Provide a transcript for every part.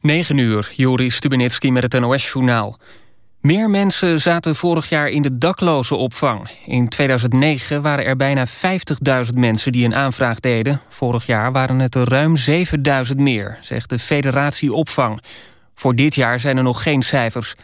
9 uur, Joris Stubenitski met het NOS-journaal. Meer mensen zaten vorig jaar in de daklozenopvang. In 2009 waren er bijna 50.000 mensen die een aanvraag deden. Vorig jaar waren het er ruim 7.000 meer, zegt de Federatie Opvang. Voor dit jaar zijn er nog geen cijfers.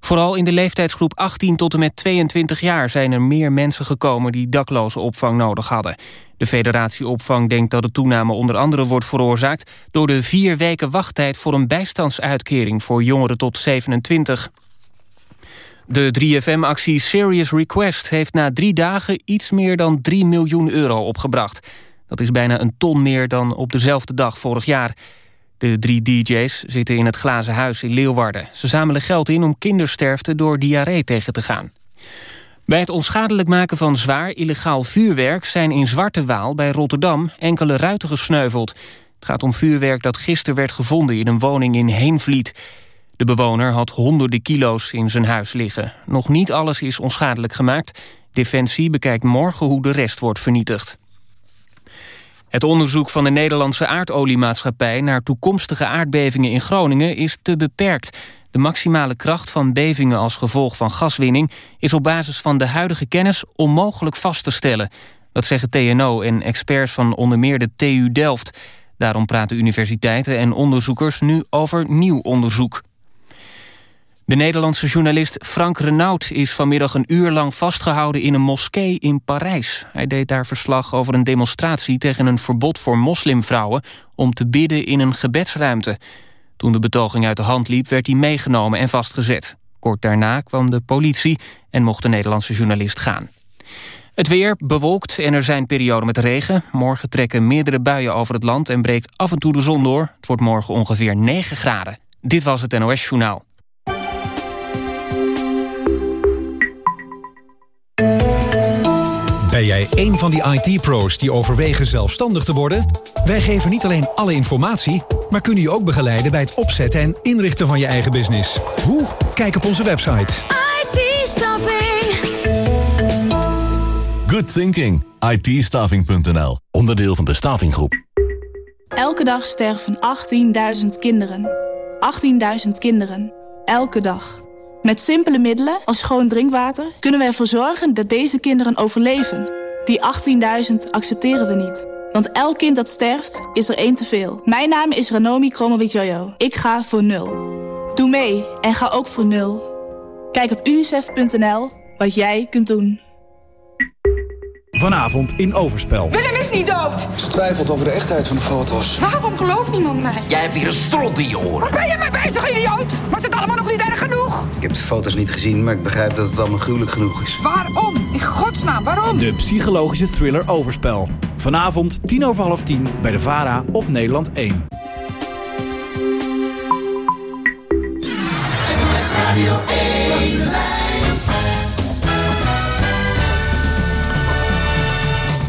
Vooral in de leeftijdsgroep 18 tot en met 22 jaar... zijn er meer mensen gekomen die daklozenopvang nodig hadden. De federatie Opvang denkt dat de toename onder andere wordt veroorzaakt... door de vier weken wachttijd voor een bijstandsuitkering... voor jongeren tot 27. De 3FM-actie Serious Request heeft na drie dagen... iets meer dan 3 miljoen euro opgebracht. Dat is bijna een ton meer dan op dezelfde dag vorig jaar... De drie DJ's zitten in het Glazen Huis in Leeuwarden. Ze zamelen geld in om kindersterfte door diarree tegen te gaan. Bij het onschadelijk maken van zwaar illegaal vuurwerk... zijn in Zwarte Waal bij Rotterdam enkele ruiten gesneuveld. Het gaat om vuurwerk dat gisteren werd gevonden in een woning in Heenvliet. De bewoner had honderden kilo's in zijn huis liggen. Nog niet alles is onschadelijk gemaakt. Defensie bekijkt morgen hoe de rest wordt vernietigd. Het onderzoek van de Nederlandse aardoliemaatschappij... naar toekomstige aardbevingen in Groningen is te beperkt. De maximale kracht van bevingen als gevolg van gaswinning... is op basis van de huidige kennis onmogelijk vast te stellen. Dat zeggen TNO en experts van onder meer de TU Delft. Daarom praten universiteiten en onderzoekers nu over nieuw onderzoek. De Nederlandse journalist Frank Renaud is vanmiddag een uur lang vastgehouden in een moskee in Parijs. Hij deed daar verslag over een demonstratie tegen een verbod voor moslimvrouwen om te bidden in een gebedsruimte. Toen de betoging uit de hand liep werd hij meegenomen en vastgezet. Kort daarna kwam de politie en mocht de Nederlandse journalist gaan. Het weer bewolkt en er zijn perioden met regen. Morgen trekken meerdere buien over het land en breekt af en toe de zon door. Het wordt morgen ongeveer 9 graden. Dit was het NOS Journaal. Ben jij een van die IT-pro's die overwegen zelfstandig te worden? Wij geven niet alleen alle informatie, maar kunnen je ook begeleiden bij het opzetten en inrichten van je eigen business. Hoe? Kijk op onze website. IT-staffing. Good thinking. it Onderdeel van de Stavinggroep. Elke dag sterven 18.000 kinderen. 18.000 kinderen. Elke dag. Met simpele middelen als schoon drinkwater kunnen we ervoor zorgen dat deze kinderen overleven. Die 18.000 accepteren we niet. Want elk kind dat sterft, is er één te veel. Mijn naam is Ranomi Kromowidjojo. Ik ga voor nul. Doe mee en ga ook voor nul. Kijk op unicef.nl wat jij kunt doen. Vanavond in Overspel. Willem is niet dood! Ze twijfelt over de echtheid van de foto's. Waarom gelooft niemand mij? Jij hebt weer een strot in je oren. Waar ben je mee bezig, idioot? Was het allemaal nog niet erg genoeg? Ik heb de foto's niet gezien, maar ik begrijp dat het allemaal gruwelijk genoeg is. Waarom? In godsnaam, waarom? De psychologische thriller Overspel. Vanavond tien over half tien bij de VARA op Nederland 1. Radio 1.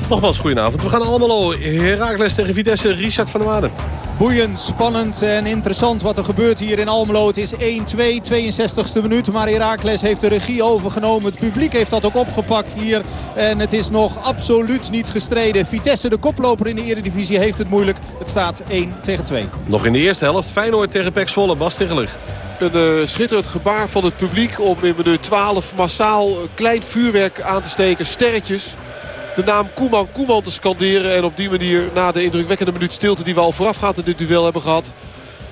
Nogmaals, goedenavond. We gaan allemaal Herakles tegen Vitesse. Richard van der Waarden. Boeiend, spannend en interessant wat er gebeurt hier in Almelo. Het is 1-2, 62e minuut. Maar Herakles heeft de regie overgenomen. Het publiek heeft dat ook opgepakt hier. En het is nog absoluut niet gestreden. Vitesse, de koploper in de Eredivisie, heeft het moeilijk. Het staat 1 tegen 2. Nog in de eerste helft. Feyenoord tegen Pek Zwolle. Bas Tegeler. Een uh, schitterend gebaar van het publiek om in minuut 12 massaal klein vuurwerk aan te steken. Sterretjes de naam Koeman Koeman te scanderen. En op die manier na de indrukwekkende minuut stilte die we al voorafgaand in dit duel hebben gehad.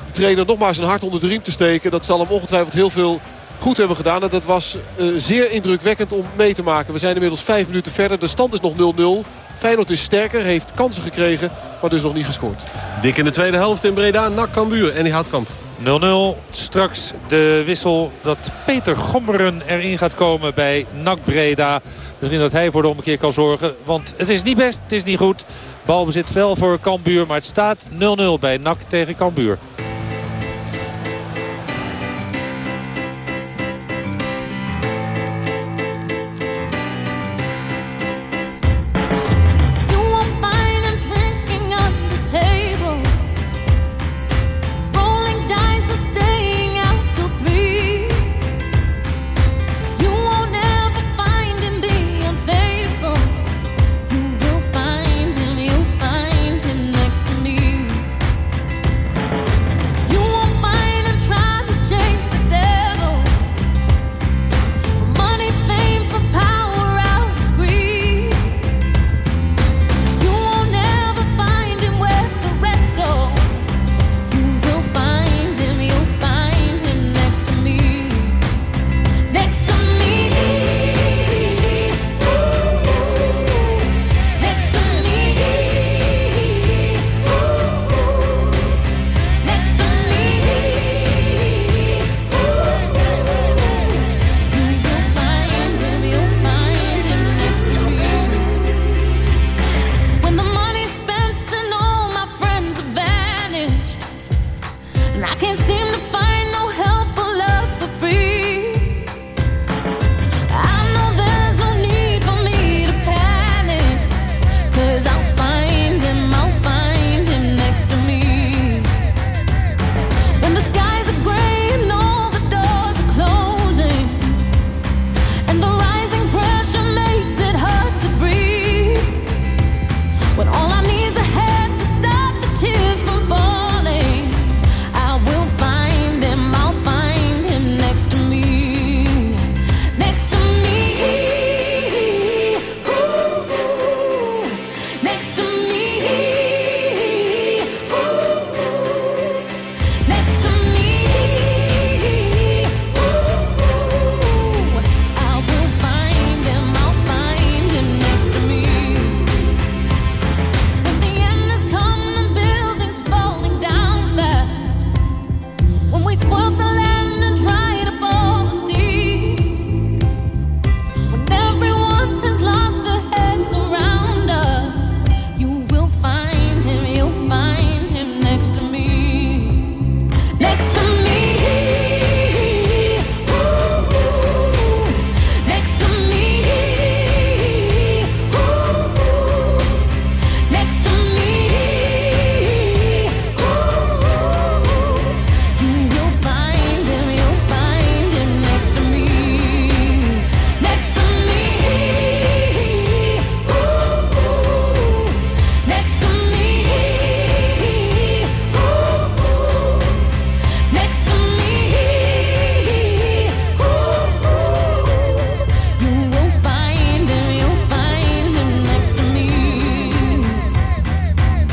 De trainer nog maar zijn hart onder de riem te steken. Dat zal hem ongetwijfeld heel veel goed hebben gedaan. En dat was uh, zeer indrukwekkend om mee te maken. We zijn inmiddels vijf minuten verder. De stand is nog 0-0. Feyenoord is sterker, heeft kansen gekregen, maar dus nog niet gescoord. Dik in de tweede helft in Breda, Nak Cambuur en die Houtkamp. 0-0. Straks de wissel dat Peter Gommeren erin gaat komen bij NAC Breda. Misschien dat hij voor de omkeer kan zorgen. Want het is niet best, het is niet goed. Balbezit wel voor Cambuur, maar het staat 0-0 bij NAC tegen Cambuur.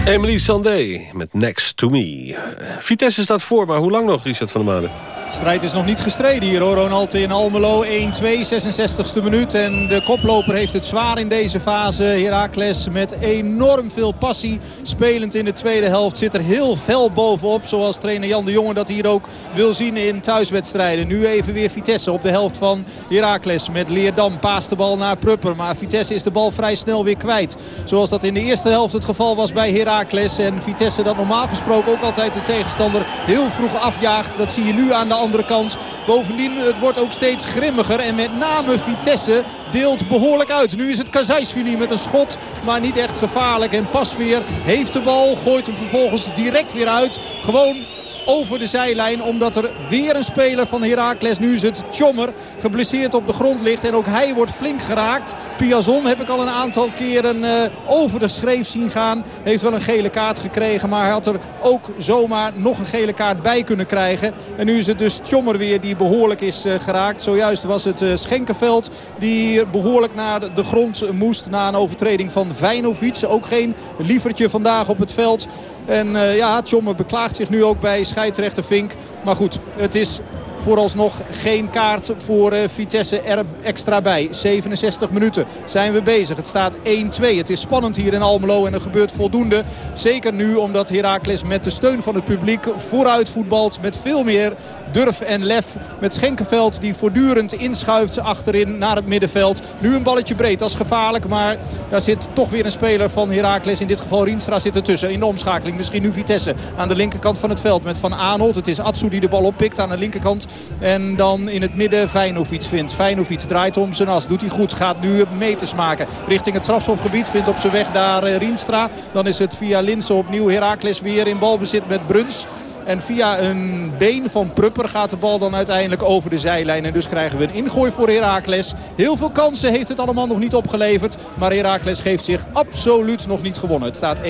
Emily Sandé met Next to Me. Vitesse staat voor, maar hoe lang nog, Richard van der Maden? Strijd is nog niet gestreden hier hoor. Ronald in Almelo 1-2, 66ste minuut. En de koploper heeft het zwaar in deze fase. Heracles met enorm veel passie. Spelend in de tweede helft zit er heel fel bovenop. Zoals trainer Jan de Jonge dat hier ook wil zien in thuiswedstrijden. Nu even weer Vitesse op de helft van Heracles. Met Leerdam paast de bal naar Prupper. Maar Vitesse is de bal vrij snel weer kwijt. Zoals dat in de eerste helft het geval was bij Heracles. En Vitesse dat normaal gesproken ook altijd de tegenstander heel vroeg afjaagt. Dat zie je nu aan de andere kant. Bovendien, het wordt ook steeds grimmiger. En met name Vitesse deelt behoorlijk uit. Nu is het Kazajsvili met een schot, maar niet echt gevaarlijk. En Pasveer heeft de bal, gooit hem vervolgens direct weer uit. Gewoon over de zijlijn. Omdat er weer een speler van Heracles, nu is het Tjommer, geblesseerd op de grond ligt. En ook hij wordt flink geraakt. Piazon heb ik al een aantal keren uh, over de schreef zien gaan. Heeft wel een gele kaart gekregen, maar hij had er ook zomaar nog een gele kaart bij kunnen krijgen. En nu is het dus Tjommer weer die behoorlijk is uh, geraakt. Zojuist was het uh, Schenkenveld die behoorlijk naar de grond moest na een overtreding van Vijnovic. Ook geen lievertje vandaag op het veld. En ja, Tjommer beklaagt zich nu ook bij scheidsrechter Vink. Maar goed, het is vooralsnog geen kaart voor uh, Vitesse er extra bij. 67 minuten zijn we bezig. Het staat 1-2. Het is spannend hier in Almelo en er gebeurt voldoende. Zeker nu omdat Heracles met de steun van het publiek vooruit voetbalt. Met veel meer durf en lef. Met Schenkenveld die voortdurend inschuift achterin naar het middenveld. Nu een balletje breed, dat is gevaarlijk. Maar daar zit toch weer een speler van Heracles. In dit geval Rienstra zit ertussen in de omschakeling. Misschien nu Vitesse aan de linkerkant van het veld met Van Aanholt. Het is Atsu die de bal oppikt aan de linkerkant. En dan in het midden Feyenoord vindt. Feyenoord draait om zijn as. Doet hij goed. Gaat nu meters maken. Richting het strafschopgebied. Vindt op zijn weg daar Rienstra. Dan is het via Linse opnieuw Heracles weer in balbezit met Bruns. En via een been van Prupper gaat de bal dan uiteindelijk over de zijlijn. En dus krijgen we een ingooi voor Heracles. Heel veel kansen heeft het allemaal nog niet opgeleverd. Maar Heracles geeft zich absoluut nog niet gewonnen. Het staat 1-2.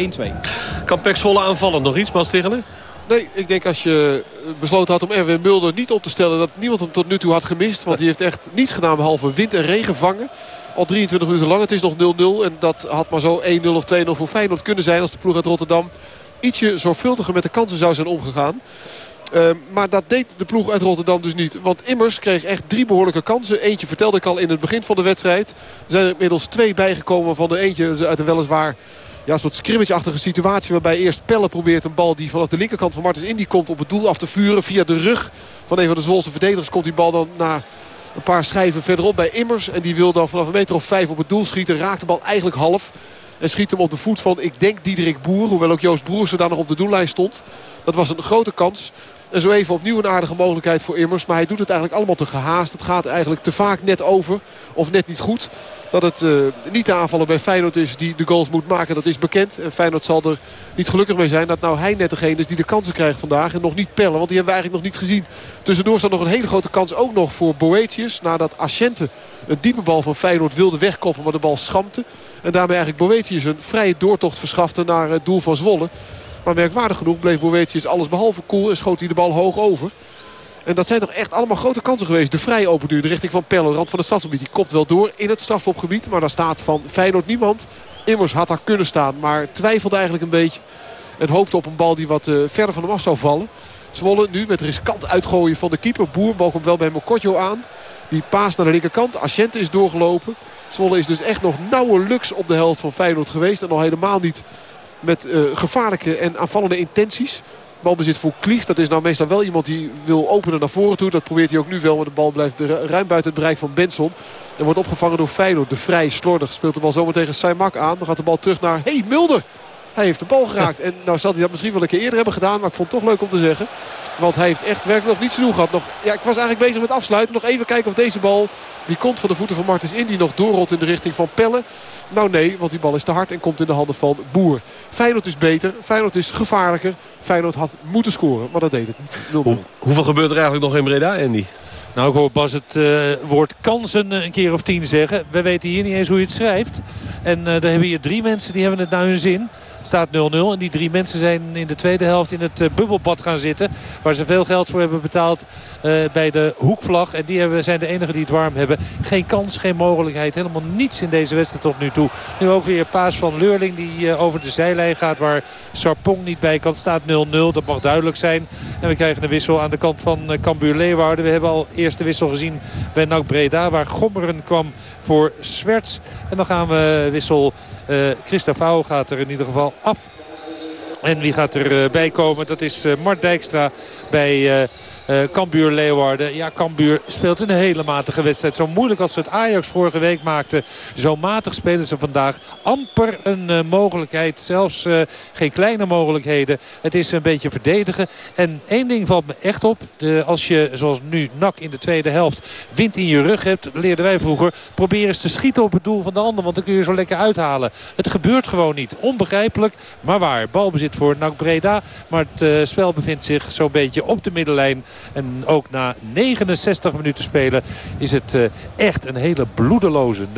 Kan Zwolle aanvallen? Nog iets, Bas Tichelen? Nee, ik denk als je besloten had om Erwin Mulder niet op te stellen... dat niemand hem tot nu toe had gemist. Want hij heeft echt niets gedaan behalve wind en regen vangen. Al 23 minuten lang. Het is nog 0-0. En dat had maar zo 1-0 of 2-0 voor Feyenoord kunnen zijn... als de ploeg uit Rotterdam ietsje zorgvuldiger met de kansen zou zijn omgegaan. Uh, maar dat deed de ploeg uit Rotterdam dus niet. Want Immers kreeg echt drie behoorlijke kansen. Eentje vertelde ik al in het begin van de wedstrijd. Er zijn er inmiddels twee bijgekomen van de eentje uit een weliswaar... Ja, een soort scrimmage-achtige situatie waarbij eerst Pelle probeert een bal die vanaf de linkerkant van Martens Indy komt op het doel af te vuren. Via de rug van een van de Zwolse verdedigers komt die bal dan naar een paar schijven verderop bij Immers. En die wil dan vanaf een meter of vijf op het doel schieten. Raakt de bal eigenlijk half. En schiet hem op de voet van, ik denk, Diederik Boer. Hoewel ook Joost Broers er daar nog op de doellijn stond. Dat was een grote kans. En zo even opnieuw een aardige mogelijkheid voor Immers. Maar hij doet het eigenlijk allemaal te gehaast. Het gaat eigenlijk te vaak net over. Of net niet goed. Dat het uh, niet de aanvaller bij Feyenoord is die de goals moet maken. Dat is bekend. En Feyenoord zal er niet gelukkig mee zijn. Dat nou hij net degene is die de kansen krijgt vandaag. En nog niet pellen. Want die hebben we eigenlijk nog niet gezien. Tussendoor staat nog een hele grote kans ook nog voor Boetius. Nadat Asciente een diepe bal van Feyenoord wilde wegkoppen. Maar de bal schampte. En daarmee eigenlijk Boetius een vrije doortocht verschafte naar het doel van Zwolle. Maar merkwaardig genoeg bleef Boetius alles behalve cool en schoot hij de bal hoog over. En dat zijn toch echt allemaal grote kansen geweest. De vrije open duur, de richting van Pello, rand van het stadsgebied. Die kopt wel door in het strafopgebied. Maar daar staat van Feyenoord niemand. Immers had daar kunnen staan, maar twijfelde eigenlijk een beetje. En hoopte op een bal die wat uh, verder van hem af zou vallen. Zwolle nu met riskant uitgooien van de keeper. Boer, bal komt wel bij Mokotjo aan. Die paas naar de linkerkant. Asciente is doorgelopen. Zwolle is dus echt nog nauwelijks op de helft van Feyenoord geweest. En al helemaal niet met uh, gevaarlijke en aanvallende intenties. Balbezit voor Klieg. Dat is nou meestal wel iemand die wil openen naar voren toe. Dat probeert hij ook nu wel. Maar de bal blijft ruim buiten het bereik van Benson. En wordt opgevangen door Feyenoord. De vrij slordig speelt de bal zometeen tegen Saimak aan. Dan gaat de bal terug naar... Hey Mulder! Hij heeft de bal geraakt. En nou zal hij dat misschien wel een keer eerder hebben gedaan. Maar ik vond het toch leuk om te zeggen. Want hij heeft echt werkelijk nog niet genoeg gehad. Nog, ja, ik was eigenlijk bezig met afsluiten. Nog even kijken of deze bal, die komt van de voeten van Martens in. Die nog doorrolt in de richting van Pelle. Nou nee, want die bal is te hard en komt in de handen van Boer. Feyenoord is beter. Feyenoord is gevaarlijker. Feyenoord had moeten scoren, maar dat deed het niet. Hoe, hoeveel gebeurt er eigenlijk nog in Breda, Andy? Nou, ik hoor Bas het uh, woord kansen een keer of tien zeggen. We weten hier niet eens hoe je het schrijft. En uh, er hebben hier drie mensen die hebben het naar hun zin. Staat 0-0 en die drie mensen zijn in de tweede helft in het uh, bubbelbad gaan zitten. Waar ze veel geld voor hebben betaald uh, bij de hoekvlag. En die hebben, zijn de enigen die het warm hebben. Geen kans, geen mogelijkheid. Helemaal niets in deze wedstrijd tot nu toe. Nu ook weer paas van Leurling die uh, over de zijlijn gaat. Waar Sarpong niet bij kan. Staat 0-0. Dat mag duidelijk zijn. En we krijgen een wissel aan de kant van Cambuur Leeuwarden. We hebben al eerste wissel gezien bij NAC Breda. Waar Gommeren kwam voor Swerts. En dan gaan we wissel... Uh, Christa Vouw gaat er in ieder geval af. En wie gaat erbij uh, komen? Dat is uh, Mart Dijkstra bij... Uh, Cambuur Leeuwarden. Ja, Cambuur speelt een hele matige wedstrijd. Zo moeilijk als ze het Ajax vorige week maakten. Zo matig spelen ze vandaag. Amper een uh, mogelijkheid. Zelfs uh, geen kleine mogelijkheden. Het is een beetje verdedigen. En één ding valt me echt op. De, als je zoals nu NAC in de tweede helft wind in je rug hebt. Leerden wij vroeger. Probeer eens te schieten op het doel van de ander. Want dan kun je zo lekker uithalen. Het gebeurt gewoon niet. Onbegrijpelijk. Maar waar. Balbezit voor NAC Breda. Maar het spel bevindt zich zo'n beetje op de middenlijn. En ook na 69 minuten spelen is het uh, echt een hele bloedeloze 0-0.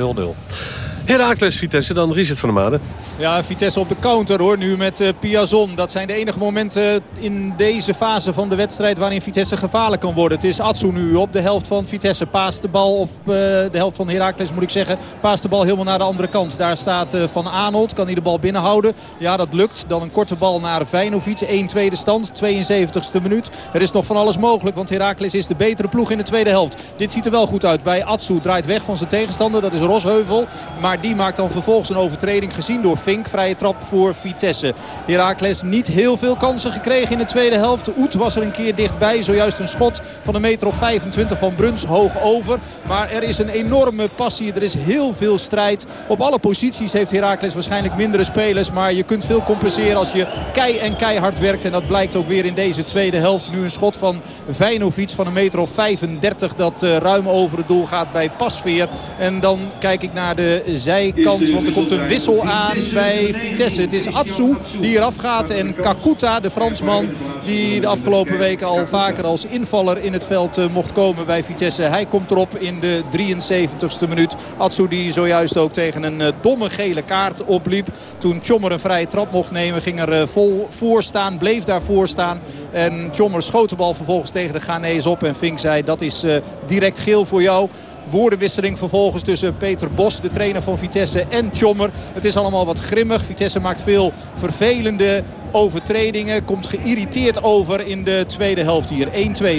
Herakles Vitesse, dan Richard van der Maden. Ja, Vitesse op de counter hoor, nu met uh, Piazon. Dat zijn de enige momenten in deze fase van de wedstrijd waarin Vitesse gevaarlijk kan worden. Het is Atsu nu op de helft van Vitesse. Paast de bal op uh, de helft van Herakles moet ik zeggen. Paast de bal helemaal naar de andere kant. Daar staat Van Arnold, kan hij de bal binnenhouden. Ja, dat lukt. Dan een korte bal naar Vijnovic. 1-2 de stand, 72e minuut. Er is nog van alles mogelijk, want Herakles is de betere ploeg in de tweede helft. Dit ziet er wel goed uit. Bij Atsu draait weg van zijn tegenstander. Dat is Rosheuvel. Maar maar die maakt dan vervolgens een overtreding gezien door Fink. Vrije trap voor Vitesse. Heracles niet heel veel kansen gekregen in de tweede helft. Oet was er een keer dichtbij. Zojuist een schot van een meter of 25 van Bruns hoog over. Maar er is een enorme passie. Er is heel veel strijd. Op alle posities heeft Heracles waarschijnlijk mindere spelers. Maar je kunt veel compenseren als je kei en keihard werkt. En dat blijkt ook weer in deze tweede helft. Nu een schot van Vijnovic van een meter of 35. Dat uh, ruim over het doel gaat bij Pasveer. En dan kijk ik naar de zijkant. Want er komt een wissel aan bij Vitesse. Het is Atsu die eraf gaat. En Kakuta, de Fransman, die de afgelopen weken al vaker als invaller in het veld uh, mocht komen bij Vitesse. Hij komt erop in de 73ste minuut. Atsu die zojuist ook tegen een uh, domme gele kaart opliep. Toen Tjommer een vrije trap mocht nemen, ging er uh, vol voor staan. Bleef daarvoor staan. En Tjommer schoot de bal vervolgens tegen de Ghanese op. En Fink zei, dat is direct geel voor jou woordenwisseling vervolgens tussen Peter Bos, de trainer van Vitesse, en Tjommer. Het is allemaal wat grimmig. Vitesse maakt veel vervelende overtredingen. Komt geïrriteerd over in de tweede helft hier. 1-2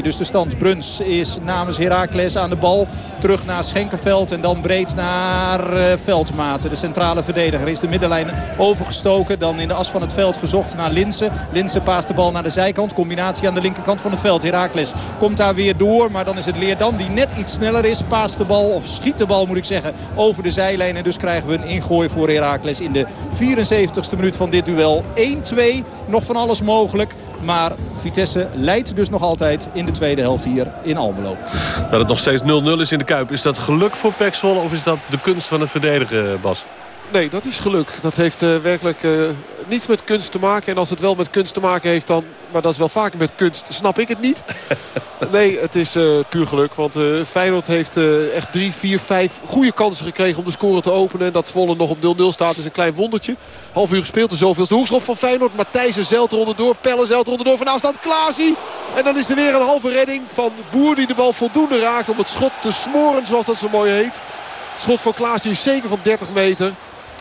dus de stand. Bruns is namens Heracles aan de bal. Terug naar Schenkenveld en dan breed naar uh, Veldmaten. De centrale verdediger is de middenlijn overgestoken. Dan in de as van het veld gezocht naar Linsen. Linsen paast de bal naar de zijkant. Combinatie aan de linkerkant van het veld. Heracles komt daar weer door. Maar dan is het Leerdam die net iets sneller is. Paast de bal, of schiet de bal moet ik zeggen, over de zijlijn. En dus krijgen we een ingooi voor Heracles in de 74ste minuut van dit duel. 1-2 Nog van alles mogelijk. Maar Vitesse leidt dus nog altijd in de tweede helft hier in Almelo. Dat het nog steeds 0-0 is in de Kuip. Is dat geluk voor Pek of is dat de kunst van het verdedigen, Bas? Nee, dat is geluk. Dat heeft uh, werkelijk uh, niets met kunst te maken. En als het wel met kunst te maken heeft dan... maar dat is wel vaker met kunst, snap ik het niet. nee, het is uh, puur geluk. Want Feyenoord heeft echt drie, vier, vijf goede kansen gekregen... om de score te openen. En dat Zwolle nog op 0-0 staat is een klein wondertje. Half uur gespeeld, er zoveel. De hoekschop van Feyenoord. Matthijsen zeilt er onderdoor. Pelle zeilt er onderdoor. Vanaf staat Klaasie. En dan is er weer een halve redding van Boer die de bal voldoende raakt... om het schot te smoren, zoals dat zo mooi heet. Het schot van Klaasie is zeker van 30 meter.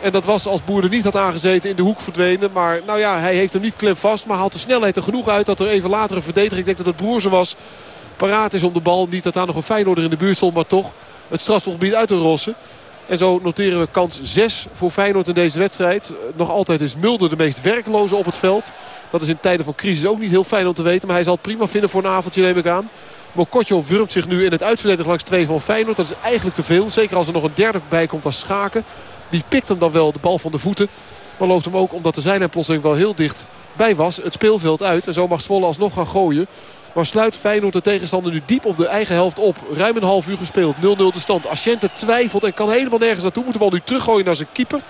En dat was als Boer er niet had aangezeten in de hoek verdwenen. Maar nou ja, hij heeft hem niet klem vast. Maar haalt de snelheid er genoeg uit dat er even later een verdediger, ik denk dat het Broerse was, paraat is om de bal. Niet dat daar nog een Feyenoorder in de buurt stond, maar toch het strafgebied uit te rossen. En zo noteren we kans 6 voor Feyenoord in deze wedstrijd. Nog altijd is Mulder de meest werkloze op het veld. Dat is in tijden van crisis ook niet heel fijn om te weten. Maar hij zal het prima vinden voor een avondje neem ik aan. Mokotjo wurmt zich nu in het uitverdedigen langs twee van Feyenoord. Dat is eigenlijk te veel. Zeker als er nog een derde bij komt als Schaken. Die pikt hem dan wel de bal van de voeten. Maar loopt hem ook omdat de zijlijn plotseling wel heel dicht bij was. Het speelveld uit. En zo mag Zwolle alsnog gaan gooien. Maar sluit Feyenoord de tegenstander nu diep op de eigen helft op. Ruim een half uur gespeeld. 0-0 de stand. Asciente twijfelt en kan helemaal nergens naartoe. Moet de bal nu teruggooien naar zijn keeper.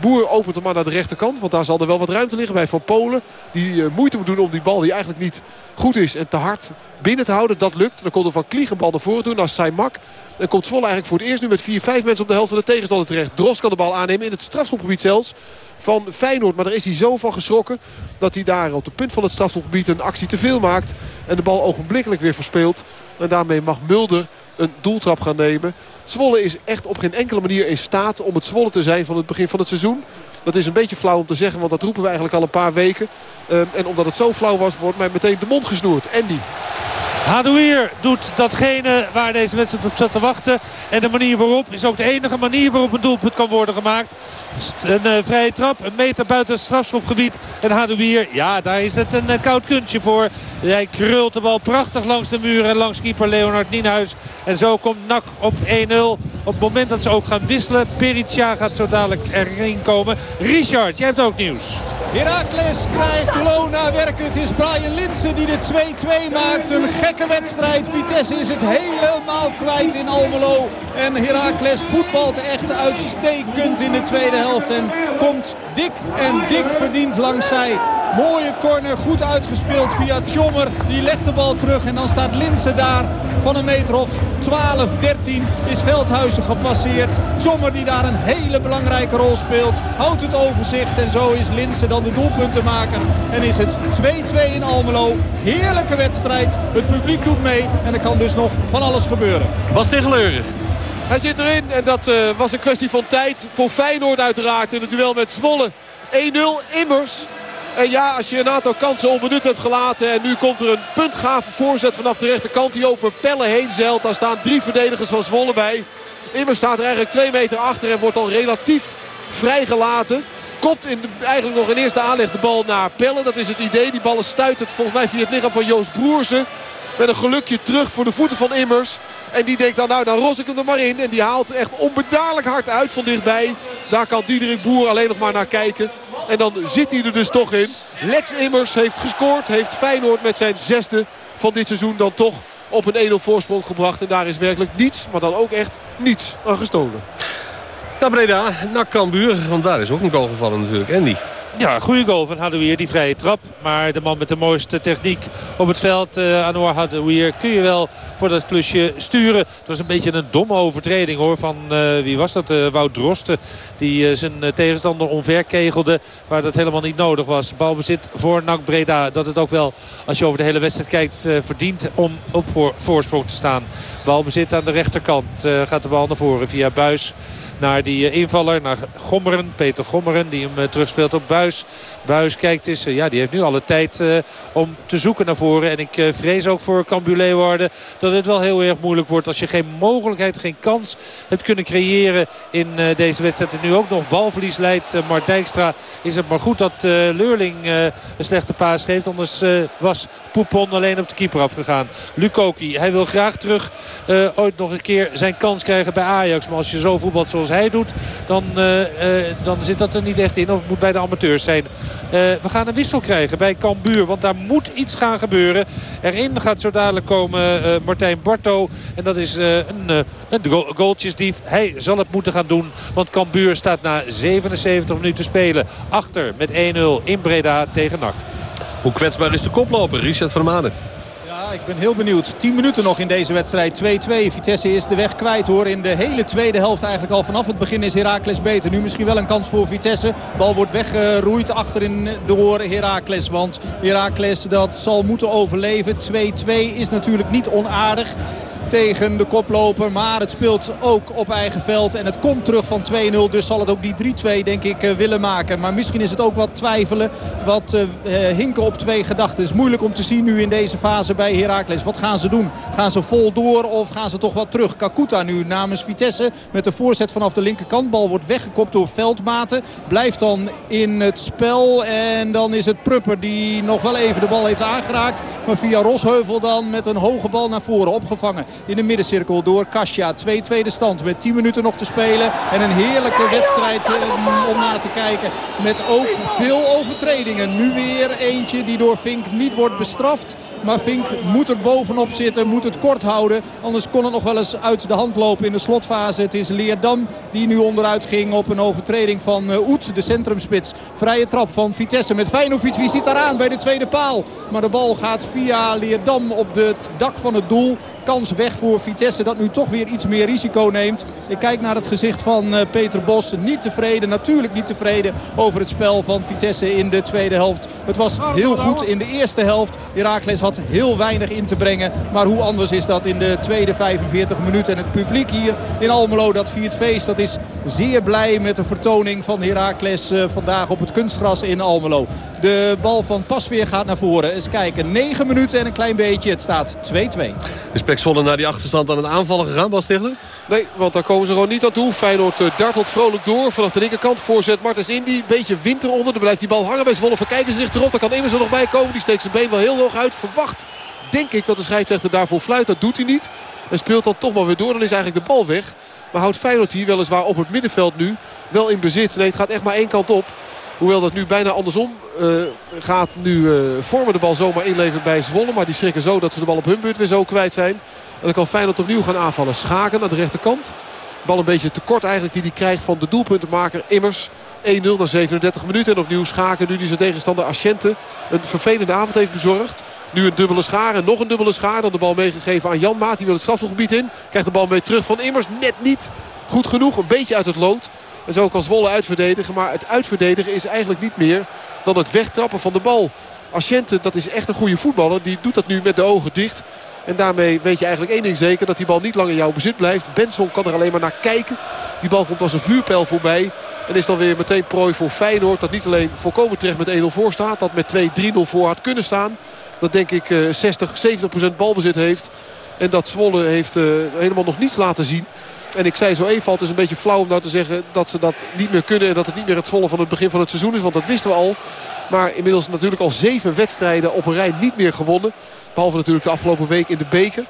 Boer opent hem maar naar de rechterkant. Want daar zal er wel wat ruimte liggen bij Van Polen. Die uh, moeite moet doen om die bal die eigenlijk niet goed is. En te hard binnen te houden. Dat lukt. Dan komt er Van Klieg een naar voren doen. Naar Saimak. Dan komt Zwolle eigenlijk voor het eerst nu met 4-5 mensen op de helft van de tegenstander terecht. Dros kan de bal aannemen in het strafschopgebied zelfs van Feyenoord. Maar daar is hij zo van geschrokken dat hij daar op de punt van het strafschopgebied een actie te veel maakt. En de bal ogenblikkelijk weer verspeelt. En daarmee mag Mulder een doeltrap gaan nemen. Zwolle is echt op geen enkele manier in staat om het Zwolle te zijn van het begin van het seizoen. Dat is een beetje flauw om te zeggen, want dat roepen we eigenlijk al een paar weken. Uh, en omdat het zo flauw was, wordt mij meteen de mond gesnoerd. Andy. Hadouier doet datgene waar deze wedstrijd op zat te wachten. En de manier waarop is ook de enige manier waarop een doelpunt kan worden gemaakt. Een uh, vrije trap, een meter buiten het strafschopgebied. En Hadouier, ja daar is het een uh, koud kunstje voor. Hij krult de bal prachtig langs de muur en langs keeper Leonard Nienhuis. En zo komt NAC op 1-0. Op het moment dat ze ook gaan wisselen. Peritia gaat zo dadelijk erin komen. Richard, jij hebt ook nieuws. Heracles krijgt Lona werken. Het is Brian Linsen die de 2-2 maakt. Een gekke wedstrijd. Vitesse is het helemaal kwijt in Almelo. En Heracles voetbalt echt uitstekend in de tweede helft. En komt dik en dik verdiend langs zij. Mooie corner, goed uitgespeeld via Tjommer. Die legt de bal terug en dan staat Linsen daar. Van een meter of 12, 13 is Veldhuizen gepasseerd. Tjommer die daar een hele belangrijke rol speelt. Houdt het overzicht en zo is Linsen dan de doelpunten maken. En is het 2-2 in Almelo. Heerlijke wedstrijd. Het publiek doet mee en er kan dus nog van alles gebeuren. Bas Tegeleuren. Hij zit erin en dat uh, was een kwestie van tijd voor Feyenoord uiteraard in het duel met Zwolle. 1-0 immers. En ja, als je een aantal kansen onbenut hebt gelaten. En nu komt er een puntgave voorzet vanaf de rechterkant. Die over Pelle heen zeilt. Daar staan drie verdedigers van Zwolle bij. Immers staat er eigenlijk twee meter achter. En wordt al relatief vrijgelaten. Kopt in de, eigenlijk nog in eerste aanleg de bal naar Pelle. Dat is het idee. Die ballen het volgens mij via het lichaam van Joost Broersen. Met een gelukje terug voor de voeten van Immers. En die denkt dan nou, dan ros ik hem er maar in. En die haalt echt onbedaarlijk hard uit van dichtbij. Daar kan Diederik Boer alleen nog maar naar kijken. En dan zit hij er dus toch in. Lex Immers heeft gescoord. Heeft Feyenoord met zijn zesde van dit seizoen dan toch op een 1-0 voorsprong gebracht. En daar is werkelijk niets, maar dan ook echt niets aan gestolen. Naar Breda, naar. Want daar is ook een goal gevallen natuurlijk. Andy. Ja, goede goal van Hadouier, die vrije trap. Maar de man met de mooiste techniek op het veld, uh, Anwar Hadouier, kun je wel voor dat plusje sturen. Het was een beetje een domme overtreding hoor van, uh, wie was dat, uh, Wout Drosten. Die zijn tegenstander omver kegelde, waar dat helemaal niet nodig was. Balbezit voor NAC Breda, dat het ook wel, als je over de hele wedstrijd kijkt, verdient om op voor, voorsprong te staan. Balbezit aan de rechterkant, gaat de bal naar voren via Buis naar die invaller, naar Gommeren. Peter Gommeren die hem terugspeelt op Buis. Buis kijkt eens, ja die heeft nu alle tijd om te zoeken naar voren. En ik vrees ook voor Cambuur Leeuwarden dat het wel heel erg moeilijk wordt. Als je geen mogelijkheid, geen kans hebt kunnen creëren in deze wedstrijd. En nu ook nog balverlies leidt Mart Dijkstra. Is het maar goed dat Leurling een slechte paas geeft. Anders was Poupon alleen op de keeper afgegaan. Lukoki, hij wil graag terug ooit nog een keer zijn kans krijgen bij Ajax. Maar als je zo voetbalt zoals hij doet, dan, dan zit dat er niet echt in. Of het moet bij de amateurs zijn. Uh, we gaan een wissel krijgen bij Cambuur. Want daar moet iets gaan gebeuren. Erin gaat zo dadelijk komen Martijn Barto. En dat is een, een goaltjesdief. Hij zal het moeten gaan doen. Want Cambuur staat na 77 minuten spelen achter met 1-0 in Breda tegen NAC. Hoe kwetsbaar is de koploper, Richard van der Ik ben heel benieuwd. 10 minuten nog in deze wedstrijd. 2-2. Vitesse is de weg kwijt hoor. In de hele tweede helft eigenlijk al vanaf het begin is Heracles beter. Nu misschien wel een kans voor Vitesse. Bal wordt weggeroeid achterin door Heracles. Want Heracles dat zal moeten overleven. 2-2 is natuurlijk niet onaardig tegen de koploper. Maar het speelt ook op eigen veld. En het komt terug van 2-0. Dus zal het ook die 3-2 denk ik eh, willen maken. Maar misschien is het ook wat twijfelen. Wat uh, hinken op twee gedachten. Is moeilijk om te zien nu in deze fase bij Heracles. Wat gaan ze doen? Gaan ze vol door of gaan ze toch wat terug? Kakuta nu namens Vitesse met de voorzet vanaf de linkerkant. Bal wordt weggekopt door Veldmaten. Blijft dan in het spel. En dan is het Prupper die nog wel even de bal heeft aangeraakt. Maar via Rosheuvel dan met een hoge bal naar voren opgevangen in de middencirkel door Kasia. 2 tweede stand met 10 minuten nog te spelen. En een heerlijke wedstrijd eh, om naar te kijken. Met ook veel overtredingen. Nu weer eentje die door Fink niet wordt bestraft. Maar Fink moet er bovenop zitten, moet het kort houden. Anders kon het nog wel eens uit de hand lopen in de slotfase. Het is Leerdam die nu onderuit ging op een overtreding van uh, Oet, de centrumspits. Vrije trap van Vitesse met Feyenoord. Wie zit daar aan bij de tweede paal? Maar de bal gaat via Leerdam op het dak van het doel kans weg voor Vitesse dat nu toch weer iets meer risico neemt. Ik kijk naar het gezicht van eh, Peter Bos. Niet tevreden, natuurlijk niet tevreden over het spel van Vitesse in de tweede helft. Het was heel goed in de eerste helft. Herakles had heel weinig in te brengen. Maar hoe anders is dat in de tweede 45 minuten. En het publiek hier in Almelo dat viert feest. Dat is zeer blij met de vertoning van Herakles eh, vandaag op het kunstgras in Almelo. De bal van Pasveer gaat naar voren. Eens kijken, 9 minuten en een klein beetje. Het staat 2-2. Pek Zwolle naar die achterstand aan het aanvallen gegaan, Bas Stichler? Nee, want daar komen ze gewoon niet aan toe. Feyenoord uh, dartelt vrolijk door. Vanaf de linkerkant voorzet Martens Indy. Beetje winter onder. Dan blijft die bal hangen bij Zwolle. Verkijken ze zich erop. Daar kan Immers er nog bij komen. Die steekt zijn been wel heel hoog uit. Verwacht denk ik dat de scheidsrechter daarvoor fluit. Dat doet hij niet. En speelt dan toch maar weer door. Dan is eigenlijk de bal weg. Maar houdt Feyenoord hier weliswaar op het middenveld nu wel in bezit. Nee, het gaat echt maar één kant op. Hoewel dat nu bijna andersom uh, gaat. Nu uh, vormen de bal zomaar inleveren bij Zwolle. Maar die schrikken zo dat ze de bal op hun beurt weer zo kwijt zijn. En dan kan Feyenoord opnieuw gaan aanvallen. Schaken aan de rechterkant. Bal een beetje tekort eigenlijk die hij krijgt van de doelpuntenmaker Immers. 1-0 na 37 minuten. En opnieuw Schaken nu die zijn tegenstander Asciente een vervelende avond heeft bezorgd. Nu een dubbele schaar en nog een dubbele schaar. Dan de bal meegegeven aan Jan Maat. Die wil het strafgebied in. Krijgt de bal mee terug van Immers. Net niet goed genoeg. Een beetje uit het lood. En zo kan Zwolle uitverdedigen. Maar het uitverdedigen is eigenlijk niet meer dan het wegtrappen van de bal. Asciente, dat is echt een goede voetballer. Die doet dat nu met de ogen dicht. En daarmee weet je eigenlijk één ding zeker. Dat die bal niet lang in jouw bezit blijft. Benson kan er alleen maar naar kijken. Die bal komt als een vuurpijl voorbij. En is dan weer meteen prooi voor Feyenoord. Dat niet alleen voorkomen terecht met 1-0 voor staat. Dat met 2-3-0 voor had kunnen staan. Dat denk ik 60, eh, 70% balbezit heeft. En dat Zwolle heeft uh, helemaal nog niets laten zien. En ik zei zo even het is een beetje flauw om nou te zeggen dat ze dat niet meer kunnen. En dat het niet meer het Zwolle van het begin van het seizoen is. Want dat wisten we al. Maar inmiddels natuurlijk al zeven wedstrijden op een rij niet meer gewonnen. Behalve natuurlijk de afgelopen week in de beker.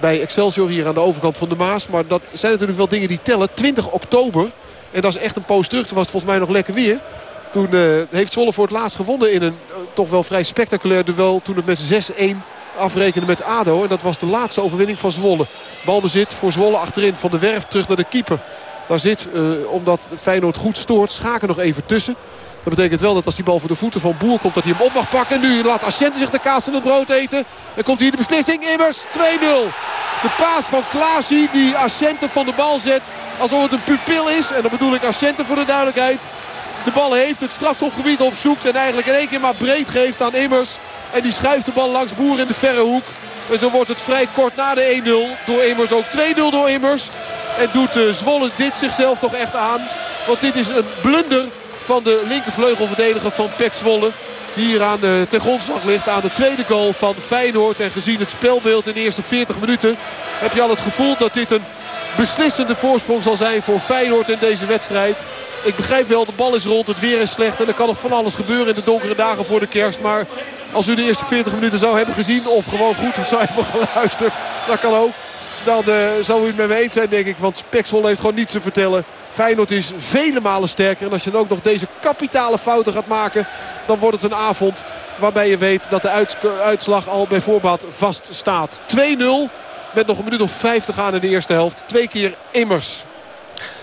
Bij Excelsior hier aan de overkant van de Maas. Maar dat zijn natuurlijk wel dingen die tellen. 20 oktober. En dat is echt een poos terug. Toen was het volgens mij nog lekker weer. Toen uh, heeft Zwolle voor het laatst gewonnen in een uh, toch wel vrij spectaculair duel. Toen het met 6-1 afrekenen met ADO. En dat was de laatste overwinning van Zwolle. Balbezit voor Zwolle achterin van de werf terug naar de keeper. Daar zit, uh, omdat Feyenoord goed stoort, Schaken nog even tussen. Dat betekent wel dat als die bal voor de voeten van Boer komt... dat hij hem op mag pakken. Nu laat Ascente zich de kaas in het brood eten. En komt hier de beslissing. Immers 2-0. De paas van Klaasie die Ascente van de bal zet. Alsof het een pupil is. En dan bedoel ik Ascente voor de duidelijkheid. De bal heeft het strafschopgebied opzoekt. En eigenlijk in één keer maar breed geeft aan Immers. En die schuift de bal langs Boer in de verre hoek. En zo wordt het vrij kort na de 1-0 door Immers. Ook 2-0 door Immers. En doet uh, Zwolle dit zichzelf toch echt aan. Want dit is een blunder van de linkervleugelverdediger van Pek Zwolle. Die hier aan de, ten grondslag ligt aan de tweede goal van Feyenoord. En gezien het spelbeeld in de eerste 40 minuten heb je al het gevoel dat dit een beslissende voorsprong zal zijn voor Feyenoord in deze wedstrijd. Ik begrijp wel, de bal is rond, het weer is slecht. En er kan nog van alles gebeuren in de donkere dagen voor de kerst. Maar als u de eerste 40 minuten zou hebben gezien of gewoon goed zou hebben geluisterd. Dat kan ook. Dan uh, zou u het met me eens zijn denk ik. Want Zwolle heeft gewoon niets te vertellen. Feyenoord is vele malen sterker. En als je dan ook nog deze kapitale fouten gaat maken... dan wordt het een avond waarbij je weet dat de uits- uitslag al bij voorbaat vast staat. 2-0 met nog een minuut of 50 aan in de eerste helft. Twee keer immers.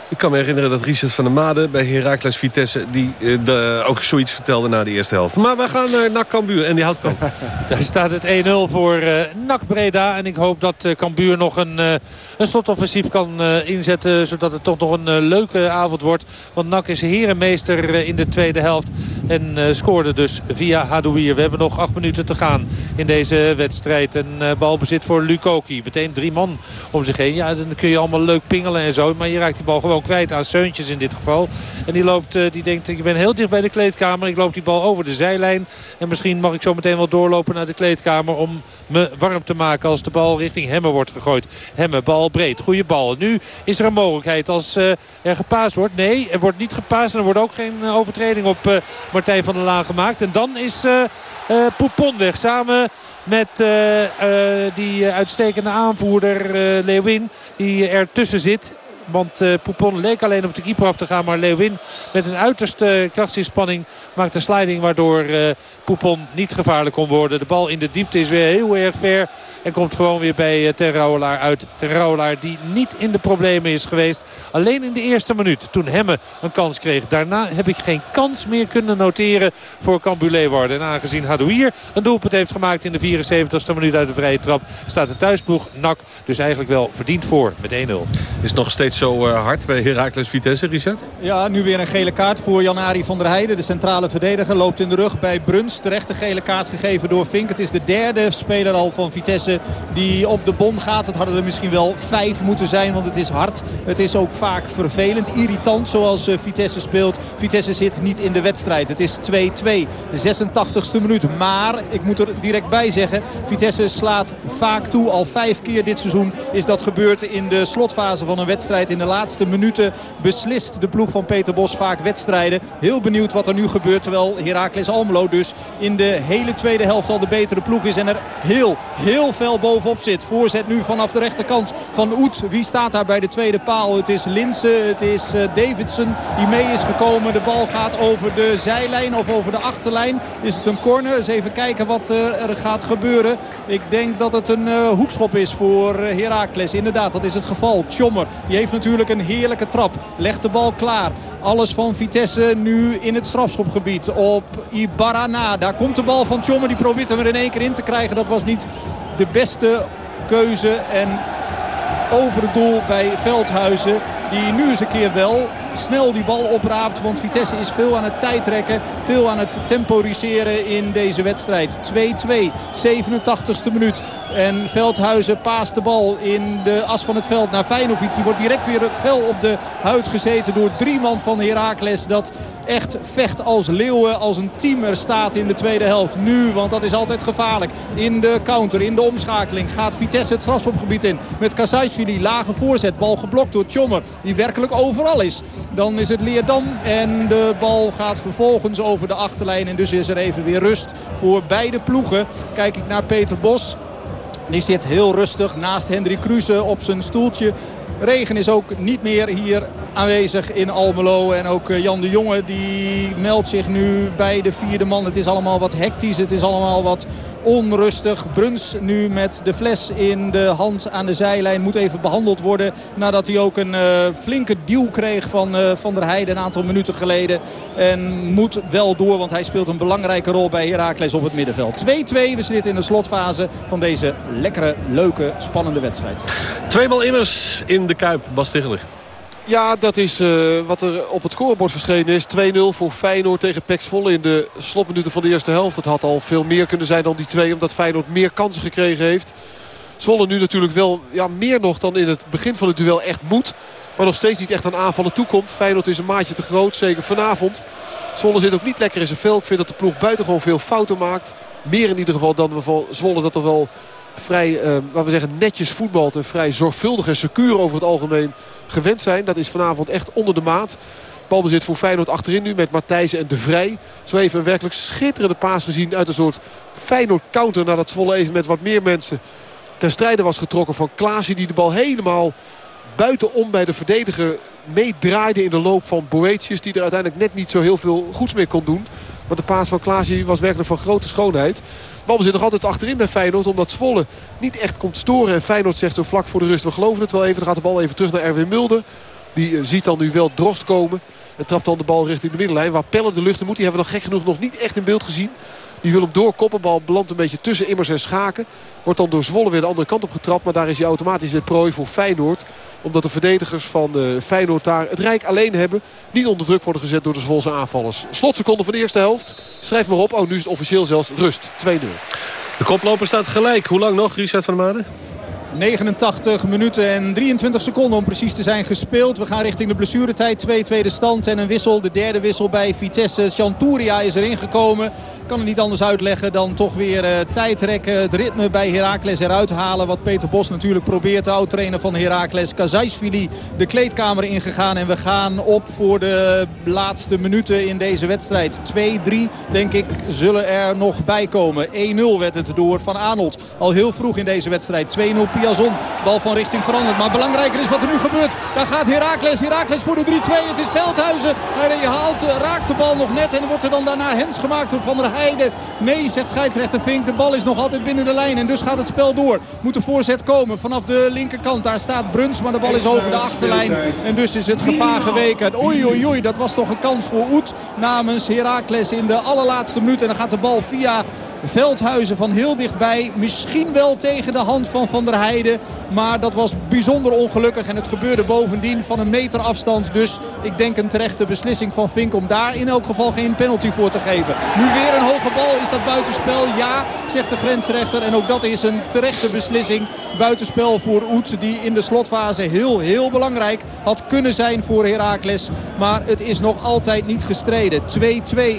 Ik kan me herinneren dat Richard van der Made bij Heracles Vitesse... die eh, de, ook zoiets vertelde na de eerste helft. Maar we gaan naar NAC Cambuur en die houdt kan. Daar staat het 1-0 voor eh NAC Breda. En ik hoop dat eh, Cambuur nog een, een slotoffensief kan inzetten. Zodat het toch nog een leuke avond wordt. Want NAC is herenmeester in de tweede helft. En scoorde dus via Hadouier. We hebben nog acht minuten te gaan in deze wedstrijd. En eh, balbezit voor Lukoki. Meteen drie man om zich heen. Ja, dan kun je allemaal leuk pingelen en zo. Maar je raakt die bal gewoon kwijt aan Seuntjes in dit geval. En die loopt, eh, die denkt, ik ben heel dicht bij de kleedkamer. Ik loop die bal over de zijlijn. En misschien mag ik zo meteen wel doorlopen naar de kleedkamer om me warm te maken als de bal richting Hemme wordt gegooid. Hemme, bal breed, goede bal. Nu is er een mogelijkheid als eh, er gepaasd wordt. Nee, er wordt niet gepaasd en er wordt ook geen eh, overtreding op Martijn van der Laan gemaakt. En dan is Poupon weg samen met die uitstekende aanvoerder eh, Leeuwin die ertussen zit. Want eh Poupon leek alleen op de keeper af te gaan. Maar Leeuwin met een uiterste krachtsinspanning maakt een sliding. Waardoor eh Poupon niet gevaarlijk kon worden. De bal in de diepte is weer heel erg ver. En komt gewoon weer bij Rouwelaar uit. Ten die niet in de problemen is geweest. Alleen in de eerste minuut toen Hemme een kans kreeg. Daarna heb ik geen kans meer kunnen noteren voor Cambuur Leeuwarden. En aangezien Hadouier een doelpunt heeft gemaakt in de 74ste minuut uit de vrije trap. Staat de thuisploeg NAC dus eigenlijk wel verdiend voor met 1-0. Is nog steeds zo eh, hard bij Heracles Vitesse, Richard? Ja, nu weer een gele kaart voor Jan-Ari van der Heijden. De centrale verdediger loopt in de rug bij Bruns. Terecht een gele kaart gegeven door Vink. Het is de derde speler al van Vitesse die op de bon gaat. Het hadden er misschien wel vijf moeten zijn, want het is hard. Het is ook vaak vervelend, irritant zoals eh, Vitesse speelt. Vitesse zit niet in de wedstrijd. Het is 2-2, de 86ste minuut. Maar, ik moet er direct bij zeggen, Vitesse slaat vaak toe. Al vijf keer dit seizoen is dat gebeurd in de slotfase van een In de laatste minuten beslist de ploeg van Peter Bos vaak wedstrijden. Heel benieuwd wat er nu gebeurt. Terwijl Heracles Almelo dus in de hele tweede helft al de betere ploeg is. En er heel, heel fel bovenop zit. Voorzet nu vanaf de rechterkant van Oet. Wie staat daar bij de tweede paal? Het is Linsen, het is eh, Davidson die mee is gekomen. De bal gaat over de zijlijn of over de achterlijn. Is het een corner? Eens even kijken wat eh, er gaat gebeuren. Ik denk dat het een eh, hoekschop is voor Heracles. Inderdaad, dat is het geval. Tjommer, die heeft natuurlijk een heerlijke trap. Legt de bal klaar. Alles van Vitesse nu in het strafschopgebied op Ibarra na. Daar komt de bal van Tjommer. Die probeert hem er in één keer in te krijgen. Dat was niet de beste keuze. En over het doel bij Veldhuizen. Die nu eens een keer wel snel die bal opraapt. Want Vitesse is veel aan het tijdrekken. Veel aan het temporiseren in deze wedstrijd. 2-2, 87ste minuut. En Veldhuizen paast de bal in de as van het veld naar Feyenoord. Die wordt direct weer fel op de huid gezeten door drie man van Heracles. Dat echt vecht als leeuwen, als een team er staat in de tweede helft. Nu, want dat is altijd gevaarlijk. In de counter, in de omschakeling gaat Vitesse het strafschopgebied in. Met Kasaishvili, lage voorzet. Bal geblokt door Tjommer, die werkelijk overal is. Dan is het Leerdam en de bal gaat vervolgens over de achterlijn. En dus is er even weer rust voor beide ploegen. Kijk ik naar Peter Bos. Die zit heel rustig naast Hendrik Kruse op zijn stoeltje. Regen is ook niet meer hier aanwezig in Almelo. En ook eh, Jan de Jonge die meldt zich nu bij de vierde man. Het is allemaal wat hectisch. Het is allemaal wat onrustig. Bruns nu met de fles in de hand aan de zijlijn. Moet even behandeld worden. Nadat hij ook een uh, flinke duw kreeg van uh, Van der Heijden een aantal minuten geleden. En moet wel door. Want hij speelt een belangrijke rol bij Heracles op het middenveld. 2-2. We zitten in de slotfase van deze lekkere, leuke, spannende wedstrijd. Tweemaal immers in de Kuip. Bas. Ja, dat is uh, wat er op het scorebord verschenen is. 2-0 voor Feyenoord tegen Pek Zwolle in de slotminuten van de eerste helft. Het had al veel meer kunnen zijn dan die twee. Omdat Feyenoord meer kansen gekregen heeft. Zwolle nu natuurlijk wel ja, meer nog dan in het begin van het duel echt moet. Maar nog steeds niet echt aan aanvallen toekomt. Feyenoord is een maatje te groot, zeker vanavond. Zwolle zit ook niet lekker in zijn vel. Ik vind dat de ploeg buitengewoon veel fouten maakt. Meer in ieder geval dan Zwolle dat toch wel vrij, laten we zeggen, netjes voetbalt. En vrij zorgvuldig en secuur over het algemeen gewend zijn. Dat is vanavond echt onder de maat. Balbezit voor Feyenoord achterin nu met Matthijsen en De Vrij. Zo even een werkelijk schitterende paas gezien uit een soort Feyenoord counter. Nadat Zwolle even met wat meer mensen ten strijde was getrokken van Klaasie. Die de bal helemaal buitenom bij de verdediger meedraaide in de loop van Boetius. Die er uiteindelijk net niet zo heel veel goeds mee kon doen. Maar de paas van Klaasie was werkelijk van grote schoonheid. Bal zit nog altijd achterin bij Feyenoord. Omdat Zwolle niet echt komt storen. En Feyenoord zegt zo vlak voor de rust. We geloven het wel even. Dan gaat de bal even terug naar Erwin Mulder. Die eh, ziet dan nu wel Drost komen. En trapt dan de bal richting de middenlijn. Waar Pelle de lucht in moet. Die hebben we nog gek genoeg nog niet echt in beeld gezien. Die wil hem doorkoppen. Bal belandt een beetje tussen Immers en Schaken. Wordt dan door Zwolle weer de andere kant op getrapt. Maar daar is hij automatisch weer prooi voor Feyenoord. Omdat de verdedigers van uh, Feyenoord daar het Rijk alleen hebben. Niet onder druk worden gezet door de Zwolse aanvallers. Slotseconde van de eerste helft. Schrijf maar op. Oh, nu is het officieel zelfs rust. 2-0. De koploper staat gelijk. Hoe lang nog, Richard van der Maden? 89 minuten en 23 seconden om precies te zijn gespeeld. We gaan richting de blessuretijd. 2 tweede stand en een wissel. De derde wissel bij Vitesse. Chanturia is erin gekomen. Kan het niet anders uitleggen dan toch weer uh, tijd trekken. Het ritme bij Heracles eruit halen. Wat Peter Bos natuurlijk probeert. De oud-trainer van Heracles. Kazaisvili de kleedkamer ingegaan. En we gaan op voor de laatste minuten in deze wedstrijd. 2-3 denk ik zullen er nog bij komen. 1-0 werd het door Van Arnold. Al heel vroeg in deze wedstrijd. 2-0 Piazon. Bal van richting veranderd. Maar belangrijker is wat er nu gebeurt. Daar gaat Heracles. Heracles voor de 3-2. Het is Veldhuizen. Hij haalt, raakt de bal nog net. En wordt er dan daarna hens gemaakt door Van der Heijden. Nee, zegt scheidsrechter Vink. De bal is nog altijd binnen de lijn. En dus gaat het spel door. Moet de voorzet komen vanaf de linkerkant. Daar staat Bruns. Maar de bal is over de achterlijn. En dus is het gevaar geweken. Oei, oei, oei. Dat was toch een kans voor Oet namens Heracles in de allerlaatste minuut. En dan gaat de bal via Veldhuizen van heel dichtbij. Misschien wel tegen de hand van Van der Heijden. Maar dat was bijzonder ongelukkig. En het gebeurde bovendien van een meter afstand. Dus ik denk een terechte beslissing van Vink om daar in elk geval geen penalty voor te geven. Nu weer een hoge bal. Is dat buitenspel? Ja, zegt de grensrechter. En ook dat is een terechte beslissing. Buitenspel voor Oet. Die in de slotfase heel, heel belangrijk had kunnen zijn voor Heracles. Maar het is nog altijd niet gestreden. 2-2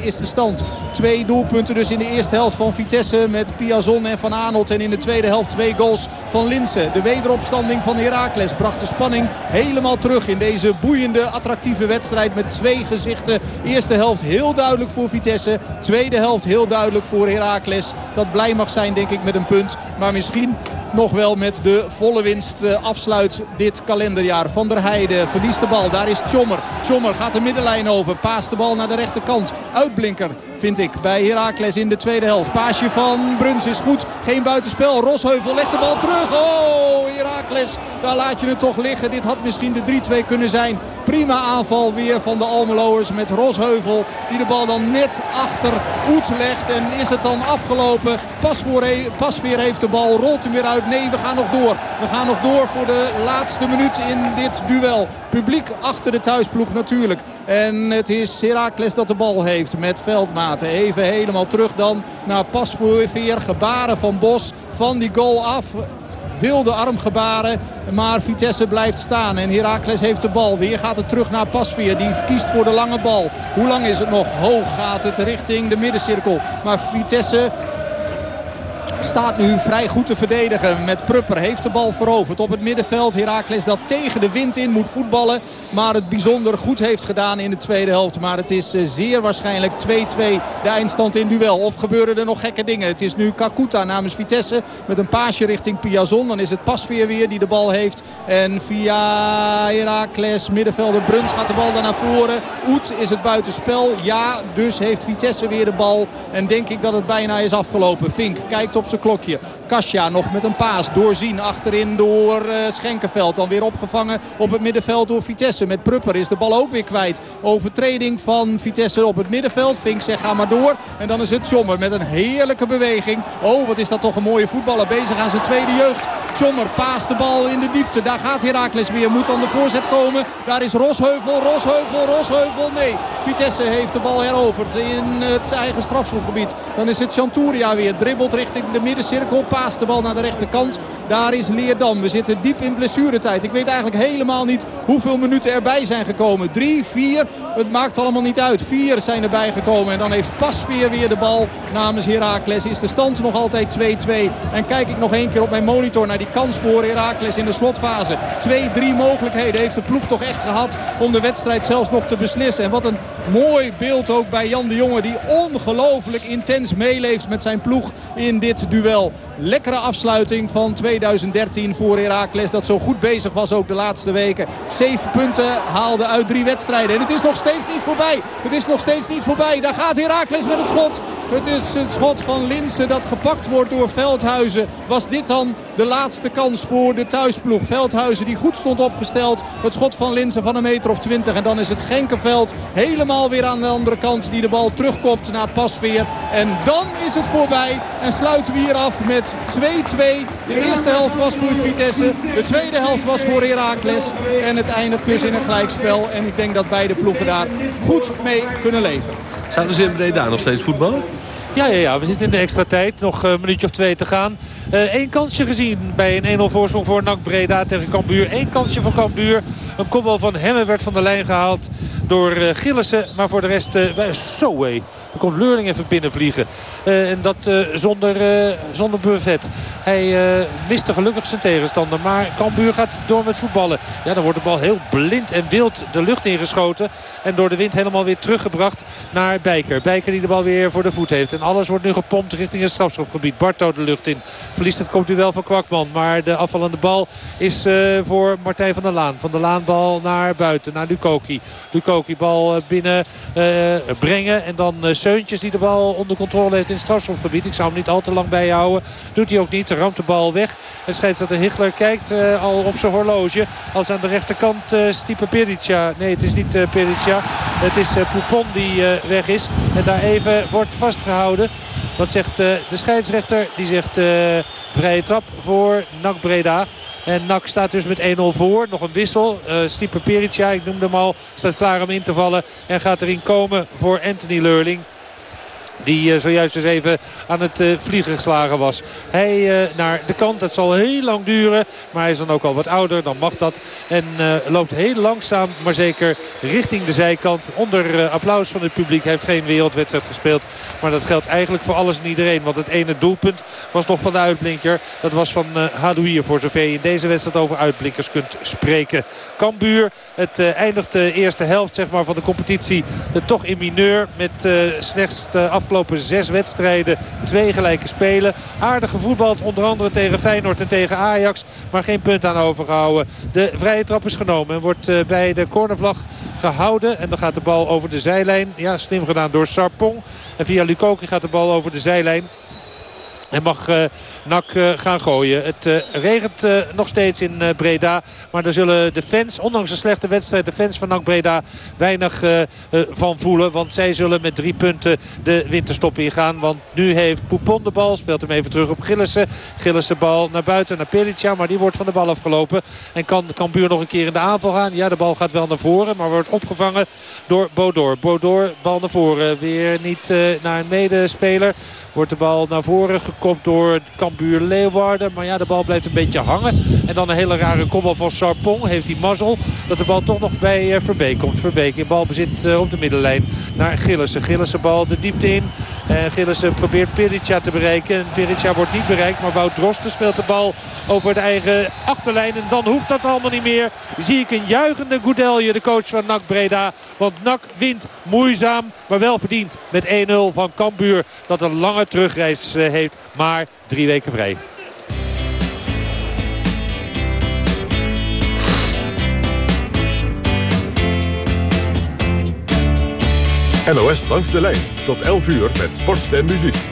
is de stand. Twee doelpunten dus in de eerste helft van Vitesse met Piazon en Van Aanholt. En in de tweede helft twee goals van Linsen. De wederopstanding van Heracles bracht de spanning helemaal terug in deze boeiende, attractieve wedstrijd. Met twee gezichten. Eerste helft heel duidelijk voor Vitesse. Tweede helft heel duidelijk voor Heracles. Dat blij mag zijn denk ik met een punt. Maar misschien nog wel met de volle winst eh, afsluit dit kalenderjaar. Van der Heijden verliest de bal. Daar is Tjommer. Tjommer gaat de middenlijn over. Paast de bal naar de rechterkant. Uitblinker vind ik bij Heracles in de tweede helft. Paasje van Bruns is goed. Geen buitenspel. Rosheuvel legt de bal terug. Oh, Heracles. Daar laat je het toch liggen. Dit had misschien de 3-2 kunnen zijn. Prima aanval weer van de Almeloers met Rosheuvel. Die de bal dan net achter Oet legt. En is het dan afgelopen. Pasveer heeft de bal. Rolt hem weer uit. Nee, we gaan nog door. We gaan nog door voor de laatste minuut in dit duel. Publiek achter de thuisploeg natuurlijk. En het is Heracles dat de bal heeft met Veldmaten. Even helemaal terug dan naar Pasveer. Gebaren van Bos van die goal af wilde armgebaren. Maar Vitesse blijft staan. En Heracles heeft de bal. Weer gaat het terug naar Pasveer. Die kiest voor de lange bal. Hoe lang is het nog? Hoog gaat het richting de middencirkel. Maar Vitesse staat nu vrij goed te verdedigen. Met Prupper heeft de bal veroverd op het middenveld. Heracles dat tegen de wind in moet voetballen. Maar het bijzonder goed heeft gedaan in de tweede helft. Maar het is zeer waarschijnlijk 2-2 de eindstand in duel. Of gebeuren er nog gekke dingen? Het is nu Kakuta namens Vitesse met een paasje richting Piazon. Dan is het Pasveer weer die de bal heeft. En via Heracles middenvelder Bruns gaat de bal dan naar voren. Oet is het buitenspel. Ja, dus heeft Vitesse weer de bal. En denk ik dat het bijna is afgelopen. Vink kijkt op zijn klokje. Kasia nog met een paas. Doorzien achterin door uh, Schenkenveld. Dan weer opgevangen op het middenveld door Vitesse. Met Prupper is de bal ook weer kwijt. Overtreding van Vitesse op het middenveld. Vink zegt ga maar door. En dan is het Tjommer met een heerlijke beweging. Oh wat is dat toch een mooie voetballer. Bezig aan zijn tweede jeugd. Tjommer paast de bal in de diepte. Daar gaat Heracles weer. Moet dan de voorzet komen. Daar is Rosheuvel. Rosheuvel. Rosheuvel. Nee. Vitesse heeft de bal heroverd in het eigen strafschopgebied. Dan is het Chanturia weer. Dribbelt richting de middencirkel. Paast de bal naar de rechterkant. Daar is Leerdam. We zitten diep in blessuretijd. Ik weet eigenlijk helemaal niet hoeveel minuten erbij zijn gekomen. Drie, vier. Het maakt allemaal niet uit. Vier zijn erbij gekomen. En dan heeft Pasveer weer de bal namens Heracles. Is de stand nog altijd 2-2. En kijk ik nog één keer op mijn monitor naar die kans voor Heracles in de slotfase. Twee, drie mogelijkheden heeft de ploeg toch echt gehad om de wedstrijd zelfs nog te beslissen. En wat een mooi beeld ook bij Jan de Jonge die ongelooflijk intens meeleeft met zijn ploeg in dit duel. Lekkere afsluiting van 2013 voor Heracles dat zo goed bezig was ook de laatste weken. Zeven punten haalde uit drie wedstrijden. En het is nog steeds niet voorbij. Het is nog steeds niet voorbij. Daar gaat Heracles met het schot. Het is het schot van Linsen dat gepakt wordt door Veldhuizen. Was dit dan de laatste kans voor de thuisploeg? Veldhuizen die goed stond opgesteld. Het schot van Linsen van een meter of twintig. En dan is het Schenkenveld helemaal weer aan de andere kant die de bal terugkopt naar Pasveer. En dan is het voorbij. En sluiten we hier af met 2-2. De eerste helft was voor Vitesse. De tweede helft was voor Heracles. En het eindigt dus in een gelijkspel. En ik denk dat beide ploegen daar goed mee kunnen leven. Zouden ze in Breda nog steeds voetballen? Ja, ja, ja, we zitten in de extra tijd. Nog een minuutje of twee te gaan. Eén kansje gezien bij een 1-0 voorsprong voor NAC Breda tegen Cambuur. Eén kansje van Cambuur. Een kopbal van Hemme werd van de lijn gehaald door uh, Gillissen. Maar voor de rest, uh, zo hé. Er komt Leurling even binnenvliegen. Uh, en dat zonder, zonder buffet. Hij miste gelukkig zijn tegenstander. Maar Cambuur gaat door met voetballen. Ja, dan wordt de bal heel blind en wild de lucht ingeschoten. En door de wind helemaal weer teruggebracht naar Bijker. Bijker die de bal weer voor de voet heeft. Alles wordt nu gepompt richting het strafschopgebied. Barto de lucht in. Verliest het komt duel van Kwakman. Maar de afvallende bal is uh, voor Martijn van der Laan. Van der Laan bal naar buiten. Naar Lukoki. Lukoki bal binnen uh, brengen. En dan uh, Seuntjes die de bal onder controle heeft in het strafschopgebied. Ik zou hem niet al te lang bijhouden. Doet hij ook niet. Ramt de bal weg. En scheidsrechter Hichler kijkt al op zijn horloge. Als aan de rechterkant Stipe Perica. Nee, het is niet Perica. Het is Poupon die weg is. En daar even wordt vastgehouden. Wat zegt de scheidsrechter? Die zegt vrije trap voor NAC Breda. En NAC staat dus met 1-0 voor. Nog een wissel. Uh, Stipe Perica, ik noemde hem al, staat klaar om in te vallen. En gaat erin komen voor Anthony Leurling. Die uh, zojuist dus even aan het uh, vliegen geslagen was. Hij uh, naar de kant. Het zal heel lang duren. Maar hij is dan ook al wat ouder. Dan mag dat. En loopt heel langzaam. Maar zeker richting de zijkant. Onder applaus van het publiek. Hij heeft geen wereldwedstrijd gespeeld. Maar dat geldt eigenlijk voor alles en iedereen. Want het ene doelpunt was nog van de uitblinker. Dat was van Hadouier. Voor zover je in deze wedstrijd over uitblinkers kunt spreken. Kambuur. Het eindigt de eerste helft zeg maar, van de competitie. toch in mineur. Met slechts de af afgelopen zes wedstrijden twee gelijke spelen. Aardig gevoetbald onder andere tegen Feyenoord en tegen Ajax. Maar geen punt aan overgehouden. De vrije trap is genomen en wordt uh, bij de cornervlag gehouden. En dan gaat de bal over de zijlijn. Ja, slim gedaan door Sarpong. En via Lukoki gaat de bal over de zijlijn. En mag uh, NAC uh, gaan gooien. Het uh, regent nog steeds in Breda. Maar daar zullen de fans, ondanks een slechte wedstrijd... de fans van NAC Breda weinig van voelen. Want zij zullen met drie punten de winterstop ingaan. Want nu heeft Poupon de bal. Speelt hem even terug op Gillissen. Gillissen bal naar buiten naar Perica. Maar die wordt van de bal afgelopen. En kan Cambuur nog een keer in de aanval gaan. Ja, de bal gaat wel naar voren. Maar wordt opgevangen door Bodor. Bodor, bal naar voren. Weer niet naar een medespeler. Wordt de bal naar voren gekopt door Cambuur Leeuwarden. Maar ja, de bal blijft een beetje hangen. En dan een hele rare kopbal van Sarpong. Heeft hij mazzel dat de bal toch nog bij uh, Verbeek komt. Verbeek in balbezit uh, op de middenlijn naar Gillissen. Gillissen bal de diepte in. En Gillissen probeert Perica te bereiken. En Perica wordt niet bereikt. Maar Wout Drosten speelt de bal over de eigen achterlijn. En dan hoeft dat allemaal niet meer. Zie ik een juichende Goudelje, de coach van NAC Breda. Want NAC wint moeizaam, maar wel verdiend met 1-0 van Cambuur. Dat een lange terugreis eh, heeft. Maar drie weken vrij. NOS langs de lijn. Tot 11 uur met sport en muziek.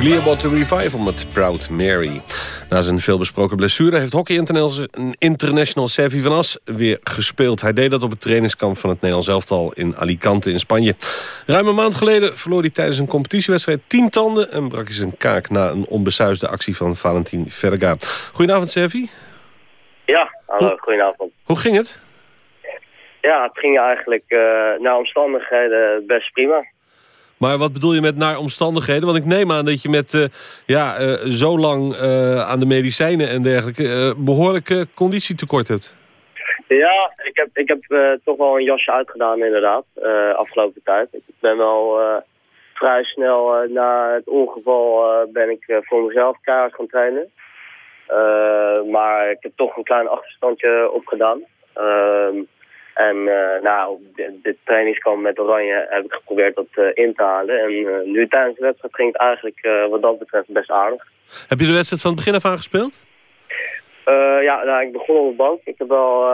Clearwater Revival met Proud Mary. Na zijn veelbesproken blessure heeft Hockey International Servi van As weer gespeeld. Hij deed dat op het trainingskamp van het Nederlands elftal in Alicante in Spanje. Ruim een maand geleden verloor hij tijdens een competitiewedstrijd tien tanden... en brak hij zijn kaak na een onbesuisde actie van Valentin Verga. Goedenavond Servi. Ja, hallo, goedenavond. Hoe ging het? Ja, het ging eigenlijk uh, naar omstandigheden best prima. Maar wat bedoel je met naar omstandigheden? Want ik neem aan dat je met uh, ja, uh, zo lang aan de medicijnen en dergelijke... behoorlijk conditietekort hebt. Ja, ik heb, ik heb toch wel een jasje uitgedaan inderdaad, afgelopen tijd. Ik ben wel vrij snel na het ongeval ben ik voor mezelf kaart gaan trainen. maar ik heb toch een klein achterstandje opgedaan. En uh, nou, de, de trainingskamp met Oranje heb ik geprobeerd dat uh, in te halen. En uh, nu tijdens de wedstrijd ging het eigenlijk wat dat betreft best aardig. Heb je de wedstrijd van het begin af aan gespeeld? ja, nou, ik begon op de bank. Ik heb wel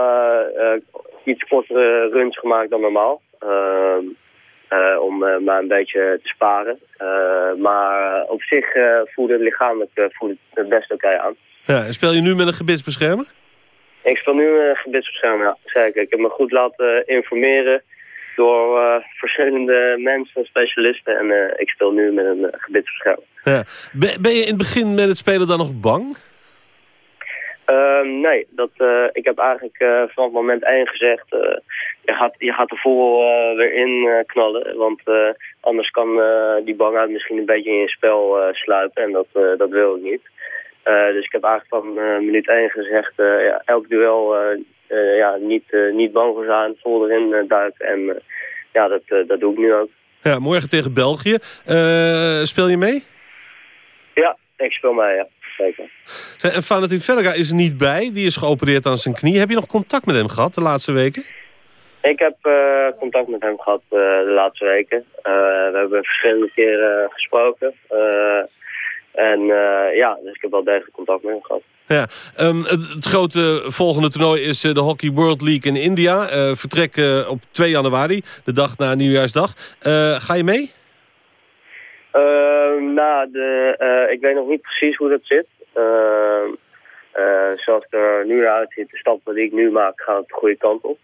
iets kortere runs gemaakt dan normaal. Ehm, om me een beetje te sparen. maar op zich voelde het lichamelijk voelde het best oké aan. Ja, en speel je nu met een gebitsbeschermer? Ik speel nu een uh, gebitsbeschermer, ja, zeker. Ik heb me goed laten informeren door uh, verschillende mensen, specialisten. En uh, ik speel nu met een uh. Ja. Ben, ben je in het begin met het spelen dan nog bang? Ehm, nee, dat, ik heb eigenlijk vanaf moment 1 gezegd... je, gaat, je gaat er vol weer in knallen. Want anders kan die bangheid misschien een beetje in je spel sluipen. En dat, dat wil ik niet. Uh, dus ik heb eigenlijk van uh, minuut 1 gezegd, uh, ja, elk duel ja, niet, niet bang voor zijn, vol erin duiken. En ja, dat, dat doe ik nu ook. Ja, morgen tegen België. speel je mee? Ja, ik speel mee, ja. Zeker. En Valentin Verga is er niet bij. Die is geopereerd aan zijn knie. Heb je nog contact met hem gehad de laatste weken? Ik heb contact met hem gehad de laatste weken. we hebben verschillende keren gesproken. En uh, ja, dus ik heb wel degelijk contact met hem gehad. Ja, um, het, het, grote volgende toernooi is uh, de Hockey World League in India. Uh, vertrek op 2 januari, de dag na Nieuwjaarsdag. ga je mee? Ehm, nou, de, ik weet nog niet precies hoe dat zit. Ehm, zoals het er nu uitziet, de stappen die ik nu maak gaan de goede kant op.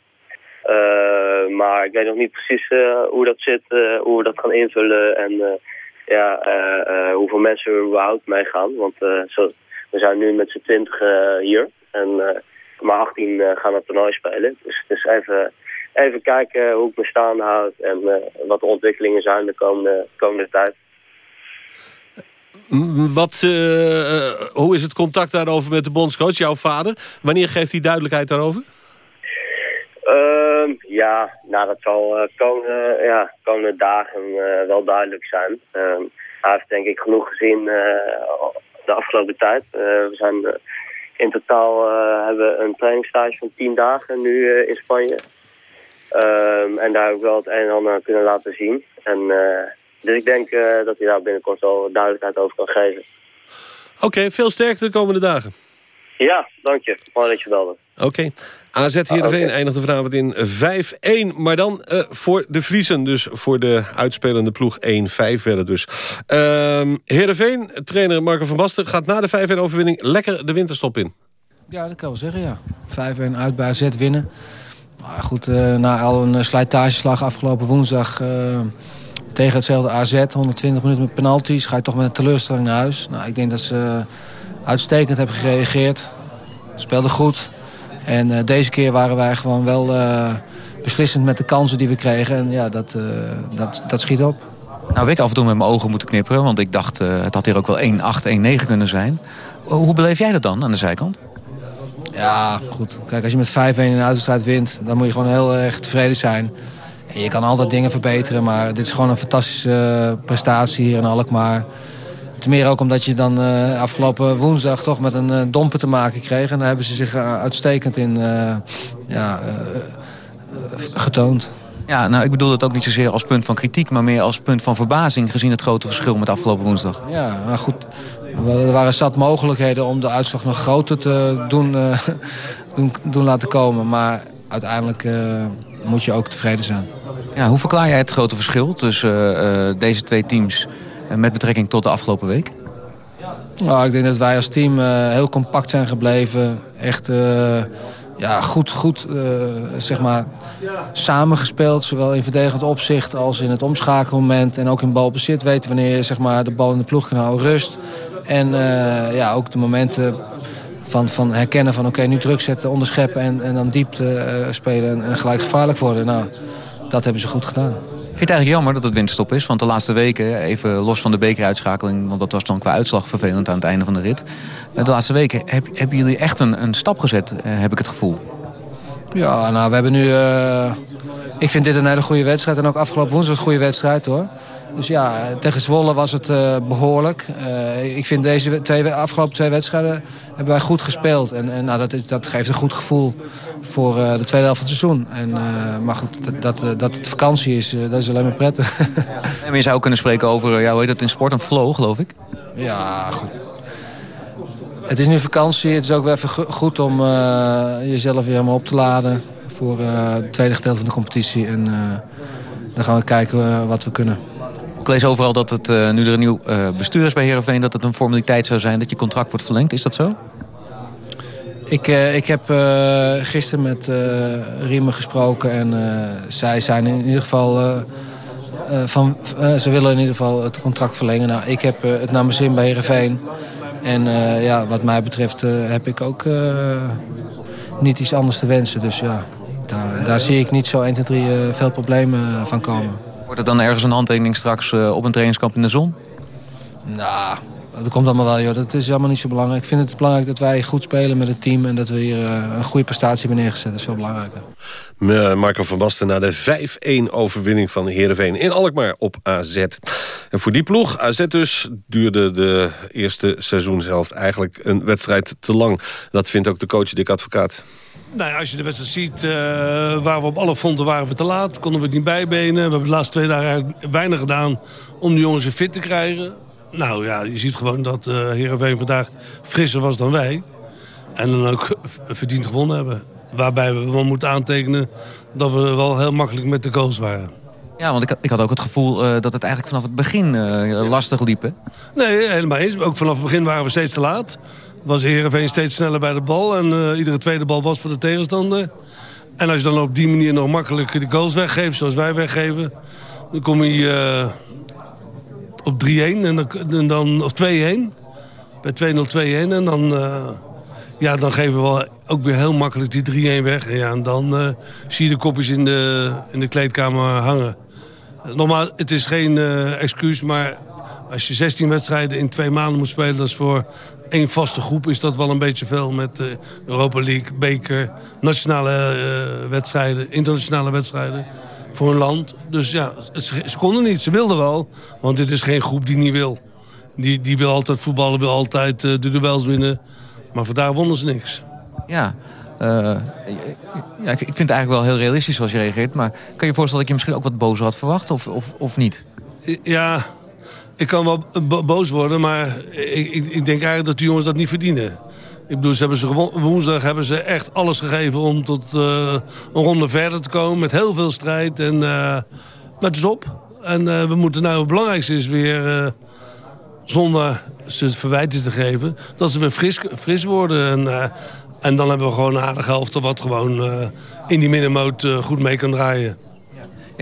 maar ik weet nog niet precies hoe dat zit, hoe we dat gaan invullen en ja, uh, uh, hoeveel mensen er überhaupt meegaan. Want uh, zo, we zijn nu met z'n twintig hier. En maar 18 gaan het toernooi spelen. Dus het is even, even kijken hoe ik me staande houd. En wat de ontwikkelingen zijn de komende, komende tijd. Wat, hoe is het contact daarover met de bondscoach, jouw vader? Wanneer geeft hij duidelijkheid daarover? Uh, ja, nou dat zal uh, komende, ja, komende dagen uh, wel duidelijk zijn. Uh, hij heeft denk ik genoeg gezien de afgelopen tijd. we zijn in totaal hebben een trainingstage van 10 dagen nu in Spanje. Ehm, en daar heb ik wel het een en ander kunnen laten zien. En, dus ik denk dat hij daar binnenkort wel duidelijkheid over kan geven. Oké, veel sterkte de komende dagen. Ja, dank je. Mooi dat je belde. Oké. Okay. AZ Heerenveen ah, eindigde vanavond in 5-1. Maar dan uh, voor de Friesen, dus voor de uitspelende ploeg 1-5 werden dus. Uh, Heerenveen, trainer Marco van Basten... gaat na de 5-1-overwinning lekker de winterstop in. Ja, dat kan wel zeggen, ja. 5-1 uit bij AZ winnen. Maar goed, uh, na al een slijtageslag afgelopen woensdag... Uh, tegen hetzelfde AZ, 120 minuten met penalties... ga je toch met een teleurstelling naar huis. Nou, ik denk dat ze uitstekend hebben gereageerd. Speelden goed. En uh, deze keer waren wij gewoon wel uh, beslissend met de kansen die we kregen. En ja, dat, uh, dat, dat schiet op. Nou, ik af en toe met mijn ogen moeten knipperen. Want ik dacht, het had hier ook wel 1-8, 1-9 kunnen zijn. Hoe beleef jij dat dan aan de zijkant? Ja, goed. Kijk, als je met 5-1 in de uitwedstrijd wint... dan moet je gewoon heel erg tevreden zijn. En je kan altijd dingen verbeteren, maar dit is gewoon een fantastische prestatie hier in Alkmaar. Ten meer ook omdat je dan uh, afgelopen woensdag toch met een uh, domper te maken kreeg. En daar hebben ze zich uh, uitstekend in ja, getoond. Ja, nou ik bedoel het ook niet zozeer als punt van kritiek... maar meer als punt van verbazing gezien het grote verschil met afgelopen woensdag. Ja, maar goed. Er waren zat mogelijkheden om de uitslag nog groter te doen, doen, doen laten komen. Maar uiteindelijk moet je ook tevreden zijn. Ja, hoe verklaar jij het grote verschil tussen deze twee teams eh, met betrekking tot de afgelopen week? Nou, ik denk dat wij als team eh, heel compact zijn gebleven. Echt eh, ja, goed, goed eh, zeg maar, samengespeeld. Zowel in verdedigend opzicht als in het omschakelmoment. En ook in balbezit weten wanneer je zeg maar, de bal in de ploeg kan houden. Rust. En eh, ja, ook de momenten van, van herkennen van oké, nu druk zetten, onderscheppen... en, en dan diepte eh, spelen en, en gelijk gevaarlijk worden. Nou, dat hebben ze goed gedaan. Vind het eigenlijk jammer dat het winterstop is. Want de laatste weken, even los van de bekeruitschakeling... want dat was dan qua uitslag vervelend aan het einde van de rit. eh, De laatste weken heb, hebben jullie echt een, een stap gezet, eh, heb ik het gevoel. Ja, nou, we hebben nu... eh, ik vind dit een hele goede wedstrijd. En ook afgelopen woensdag een goede wedstrijd, hoor. Dus ja, tegen Zwolle was het eh, behoorlijk. Eh, ik vind deze twee, afgelopen twee wedstrijden hebben wij goed gespeeld. En, en nou, dat, is- dat geeft een goed gevoel voor eh, de tweede helft van het seizoen. En, maar goed, dat, dat, dat het vakantie is, dat is alleen maar prettig. En je zou kunnen spreken over, ja, hoe heet dat in sport, een flow, geloof ik. Ja, goed. Het is nu vakantie. Het is ook wel even go- goed om jezelf weer helemaal op te laden... voor het tweede gedeelte van de competitie. En dan gaan we kijken wat we kunnen. Ik lees overal dat het, eh, nu er een nieuw eh, bestuur is bij Heerenveen... dat het een formaliteit zou zijn dat je contract wordt verlengd. Is dat zo? Ik, eh, ik heb gisteren met Riemen gesproken en zij zijn in ieder geval... van, ze willen in ieder geval het contract verlengen. Nou, ik heb het naar mijn zin bij Heerenveen. En ja, wat mij betreft heb ik ook niet iets anders te wensen. Dus ja, daar, daar zie ik niet zo 1, 2, 3 eh, veel problemen van komen. Wordt er dan ergens een handtekening straks eh, op een trainingskamp in de zon? Nou, dat komt allemaal wel, joh. Dat is allemaal niet zo belangrijk. Ik vind het belangrijk dat wij goed spelen met het team... en dat we hier eh, een goede prestatie hebben neergezet. Dat is veel belangrijker. Eh, Marco van Basten na de 5-1 overwinning van Heerenveen in Alkmaar op AZ. En voor die ploeg, AZ dus, duurde de eerste seizoenshelft eigenlijk een wedstrijd te lang. Dat vindt ook de coach Dick Advocaat. Nou ja, als je de wedstrijd ziet, eh, waar we op alle fronten waren we te laat. Konden we het niet bijbenen. We hebben de laatste twee dagen eigenlijk weinig gedaan om de jongens weer fit te krijgen. Nou ja, je ziet gewoon dat eh Heerenveen vandaag frisser was dan wij. En dan ook verdiend gewonnen hebben. Waarbij we wel moeten aantekenen dat we wel heel makkelijk met de goals waren. Ja, want ik, had- ik had ook het gevoel eh, dat het eigenlijk vanaf het begin eh, lastig liep. hè? Nee, helemaal eens. Ook vanaf het begin waren we steeds te laat. Was Heerenveen steeds sneller bij de bal. En iedere tweede bal was voor de tegenstander. En als je dan op die manier nog makkelijk de goals weggeeft, zoals wij weggeven... dan kom je op 3-1 en dan, en dan, of 2-1. Bij 2-0, 2-1. En dan, eh, ja, dan geven we ook weer heel makkelijk die 3-1 weg. En, ja, en dan eh, zie je de kopjes in de, in de kleedkamer hangen. Nogmaals, het is geen eh, excuus, maar als je 16 wedstrijden in twee maanden moet spelen... dat is voor één vaste groep is dat wel een beetje veel... met eh, Europa League, beker, nationale eh, wedstrijden, internationale wedstrijden... voor een land. Dus ja, ze, ze konden niet, ze wilden wel. Want dit is geen groep die niet wil. Die, die wil altijd voetballen, wil altijd eh, de duels winnen. Maar vandaag wonnen ze niks. Ja, eh, ja ik, vind het eigenlijk wel heel realistisch zoals je reageert. Maar kan je je voorstellen dat je misschien ook wat bozer had verwacht of, of, of niet? Ja, ik kan wel bo- boos worden, maar ik, ik, ik denk eigenlijk dat die jongens dat niet verdienen. Ik bedoel, hebben ze woensdag hebben ze echt alles gegeven om tot eh, een ronde verder te komen. Met heel veel strijd. En, eh, maar het is op. En eh, we moeten nou, het belangrijkste is weer, zonder ze het verwijten te geven, dat ze weer fris, fris worden. En, en dan hebben we gewoon een aardige helft wat gewoon in die middenmoot goed mee kan draaien.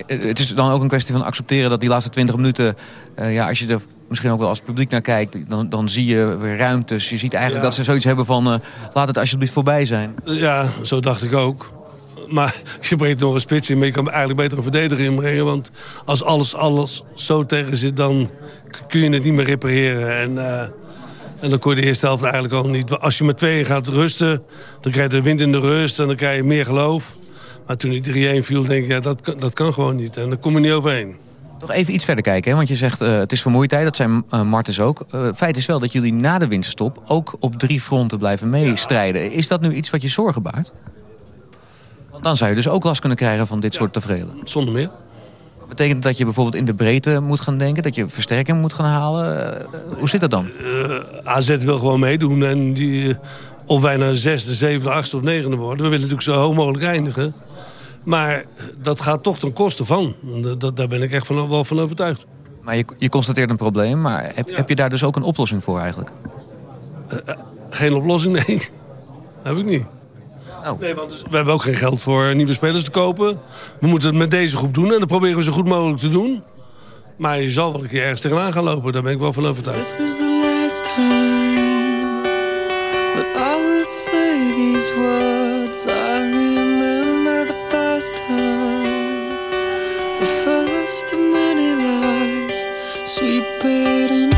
Het is dan ook een kwestie van accepteren dat die laatste 20 minuten... ja, als je er misschien ook wel als publiek naar kijkt... dan, dan zie je weer ruimtes. Je ziet eigenlijk Ja. dat ze zoiets hebben van... eh, laat het alsjeblieft voorbij zijn. Ja, zo dacht ik ook. Maar je brengt nog een spits in, maar je kan eigenlijk beter een verdediger inbrengen. Want als alles, alles zo tegen zit, dan kun je het niet meer repareren. En, eh, en dan kon je de eerste helft eigenlijk al niet. Als je met tweeën gaat rusten, dan krijg je de wind in de rust en dan krijg je meer geloof. Maar toen die 3-1 viel, denk ik, ja, dat, kan- dat kan gewoon niet. En daar kom je niet overheen. Nog even iets verder kijken, hè? want je zegt uh, het is vermoeidheid. Dat zijn uh, Martens ook. Uh, feit is wel dat jullie na de winterstop ook op drie fronten blijven meestrijden. Is dat nu iets wat je zorgen baart? Want dan zou je dus ook last kunnen krijgen van dit ja. soort tafereelen. Zonder meer. Betekent dat je bijvoorbeeld in de breedte moet gaan denken? Dat je versterking moet gaan halen? Hoe zit dat dan? AZ wil gewoon meedoen. En die, of wij nou zesde, zevende, achtste of negende worden. We willen natuurlijk zo hoog mogelijk eindigen. Maar dat gaat toch ten koste van. Dat, daar ben ik echt van, wel van overtuigd. Maar je, je constateert een probleem, maar heb, heb je daar dus ook een oplossing voor eigenlijk? Geen oplossing, nee. heb ik niet. Nee, want dus- we hebben ook geen geld voor nieuwe spelers te kopen. We moeten het met deze groep doen en dat proberen we zo goed mogelijk te doen. Maar je zal wel een keer ergens tegenaan gaan lopen, daar ben ik wel van overtuigd. This is the last time that I will say these words. I remember the first time, the first of many lies. Sweep it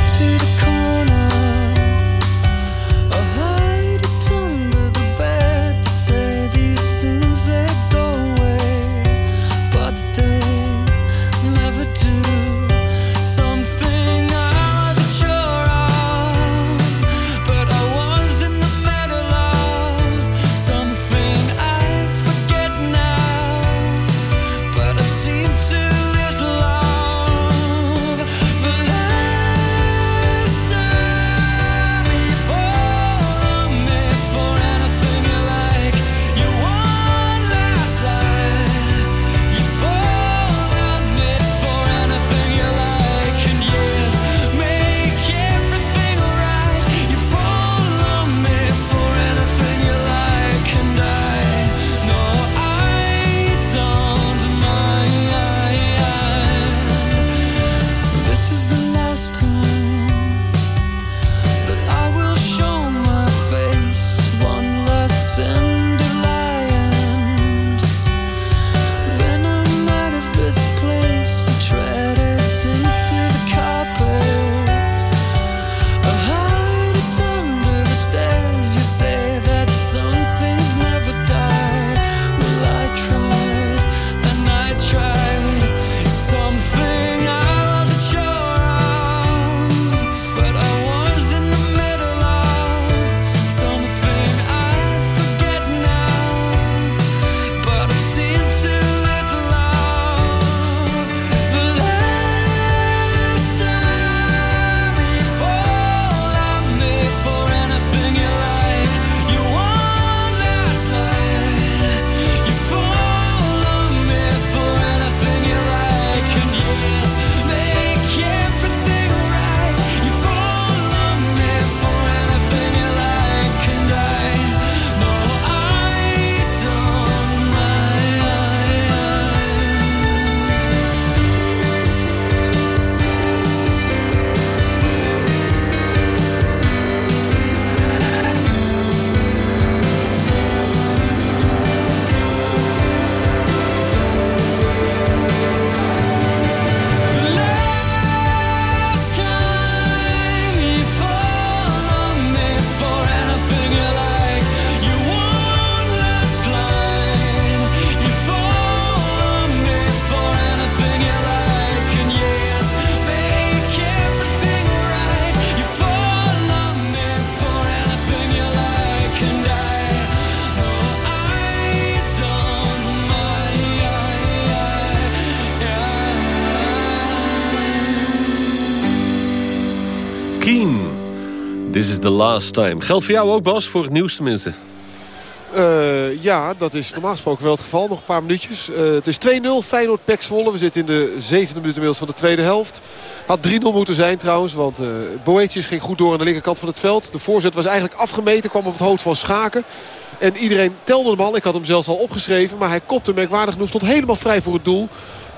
last. Geldt voor jou ook, Bas, voor het nieuws tenminste. Eh, ja, dat is normaal gesproken wel het geval. Nog een paar minuutjes. Eh, het is 2-0 Feyenoord Pek Zwolle. We zitten in de zevende minuut inmiddels van de tweede helft. Had 3-0 moeten zijn trouwens. Want uh, Boetius ging goed door aan de linkerkant van het veld. De voorzet was eigenlijk afgemeten. Kwam op het hoofd van Schaken. En iedereen telde hem al. Ik had hem zelfs al opgeschreven. Maar hij kopte merkwaardig genoeg. Stond helemaal vrij voor het doel.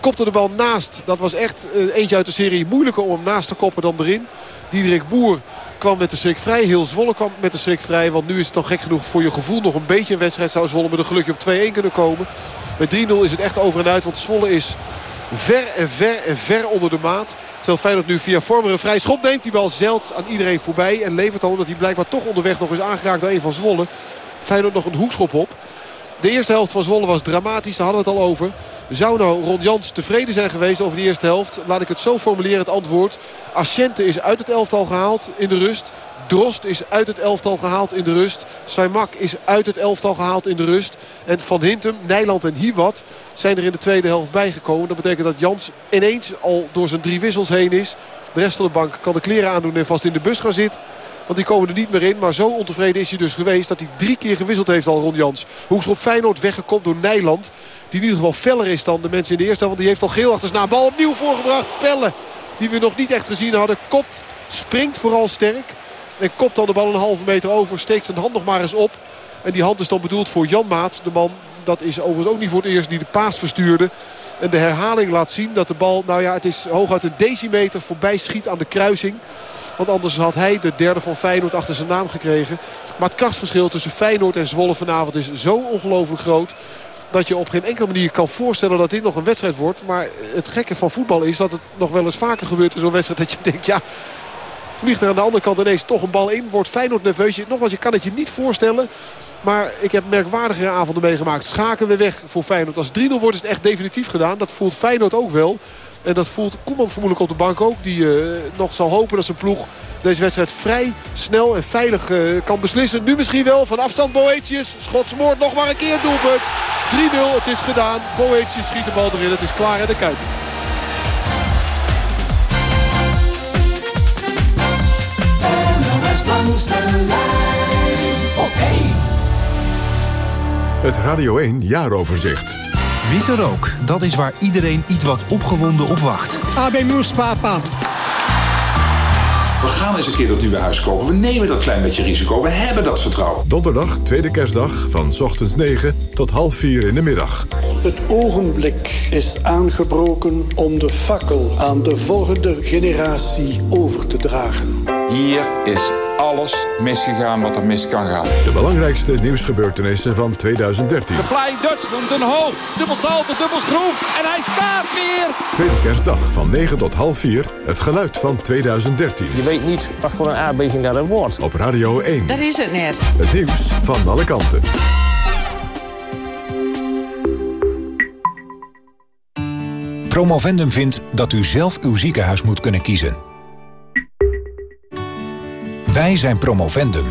Kopte de bal naast. Dat was echt eentje uit de serie. Moeilijker om hem naast te koppen dan erin. Diederik Boer kwam met de schrik vrij. Heel Zwolle kwam met de schrik vrij. Want nu is het dan gek genoeg voor je gevoel nog een beetje een wedstrijd. Zou Zwolle met een gelukje op 2-1 kunnen komen. Met 3-0 is het echt over en uit. Want Zwolle is ver en ver en ver onder de maat. Terwijl Feyenoord nu via Vormer een vrij schop neemt. Die bal zeilt aan iedereen voorbij. En levert al omdat hij blijkbaar toch onderweg nog is aangeraakt door een van Zwolle. Feyenoord nog een hoekschop op. De eerste helft van Zwolle was dramatisch, daar hadden we het al over. Zou nou Ron Jans tevreden zijn geweest over de eerste helft? Laat ik het zo formuleren, het antwoord. Asciente is uit het elftal gehaald in de rust. Drost is uit het elftal gehaald in de rust. Saimak is uit het elftal gehaald in de rust. En Van Hintem, Nijland en Hiwat zijn er in de tweede helft bijgekomen. Dat betekent dat Jans ineens al door zijn drie wissels heen is. De rest van de bank kan de kleren aandoen en vast in de bus gaan zitten. Want die komen er niet meer in. Maar zo ontevreden is hij dus geweest dat hij drie keer gewisseld heeft al Ron Jans. Hoekschop Feyenoord weggekomen door Nijland. Die in ieder geval feller is dan de mensen in de eerste. Want die heeft al geel achter zijn. Bal opnieuw voorgebracht. Pelle. die we nog niet echt gezien hadden. Kopt, springt vooral sterk. En kopt dan de bal een halve meter over. Steekt zijn hand nog maar eens op. En die hand is dan bedoeld voor Jan Maat. De man, dat is overigens ook niet voor het eerst die de paas verstuurde. En de herhaling laat zien dat de bal, nou ja, het is hooguit een decimeter voorbij schiet aan de kruising. Want anders had hij de derde van Feyenoord achter zijn naam gekregen. Maar het krachtverschil tussen Feyenoord en Zwolle vanavond is zo ongelooflijk groot dat je op geen enkele manier kan voorstellen dat dit nog een wedstrijd wordt. Maar het gekke van voetbal is dat het nog wel eens vaker gebeurt in zo'n wedstrijd. Dat je denkt, ja, vliegt er aan de andere kant ineens toch een bal in. Wordt Feyenoord nerveus. Nogmaals, je kan het je niet voorstellen. Maar ik heb merkwaardigere avonden meegemaakt. Schaken we weg voor Feyenoord. Als 3-0 wordt is het echt definitief gedaan. Dat voelt Feyenoord ook wel. En dat voelt Koeman vermoedelijk op de bank ook. Die uh, nog zal hopen dat zijn ploeg deze wedstrijd vrij snel en veilig uh, kan beslissen. Nu misschien wel van afstand Boetius. Schotsmoord nog maar een keer doelpunt. 3-0, het is gedaan. Boetius schiet de bal erin. Het is klaar in de Kuip. Het Radio 1 jaaroverzicht. Witte rook, dat is waar iedereen iets wat opgewonden op wacht. AB Moes, papa. We gaan eens een keer dat nieuwe huis kopen. We nemen dat klein beetje risico. We hebben dat vertrouwen. Donderdag, tweede kerstdag, van ochtends 9 tot half 4 in de middag. Het ogenblik is aangebroken om de fakkel aan de volgende generatie over te dragen. Hier is alles misgegaan wat er mis kan gaan. De belangrijkste nieuwsgebeurtenissen van 2013. De Flying Dutchman, Den Hoog, dubbel salto, dubbel schroef en hij staat weer. Tweede kerstdag van 9 tot half 4, het geluid van 2013. Je weet niet wat voor een aardbeving dat er wordt. Op Radio 1. Dat is het net. Het nieuws van alle kanten. Promovendum vindt dat u zelf uw ziekenhuis moet kunnen kiezen. Wij zijn Promovendum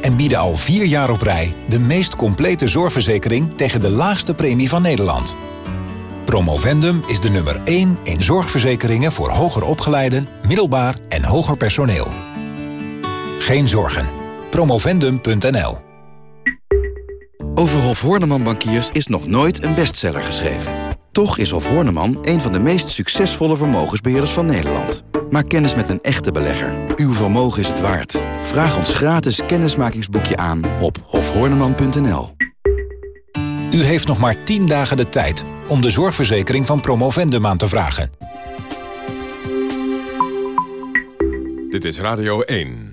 en bieden al vier jaar op rij... de meest complete zorgverzekering tegen de laagste premie van Nederland. Promovendum is de nummer 1 in zorgverzekeringen voor hoger opgeleiden, middelbaar en hoger personeel. Geen zorgen. Promovendum.nl Over Hof Horneman Bankiers is nog nooit een bestseller geschreven. Toch is Hof Horneman een van de meest succesvolle vermogensbeheerders van Nederland. Maak kennis met een echte belegger. Uw vermogen is het waard. Vraag ons gratis kennismakingsboekje aan op hofhorneman.nl. U heeft nog maar 10 dagen de tijd om de zorgverzekering van Promovendum aan te vragen. Dit is Radio 1.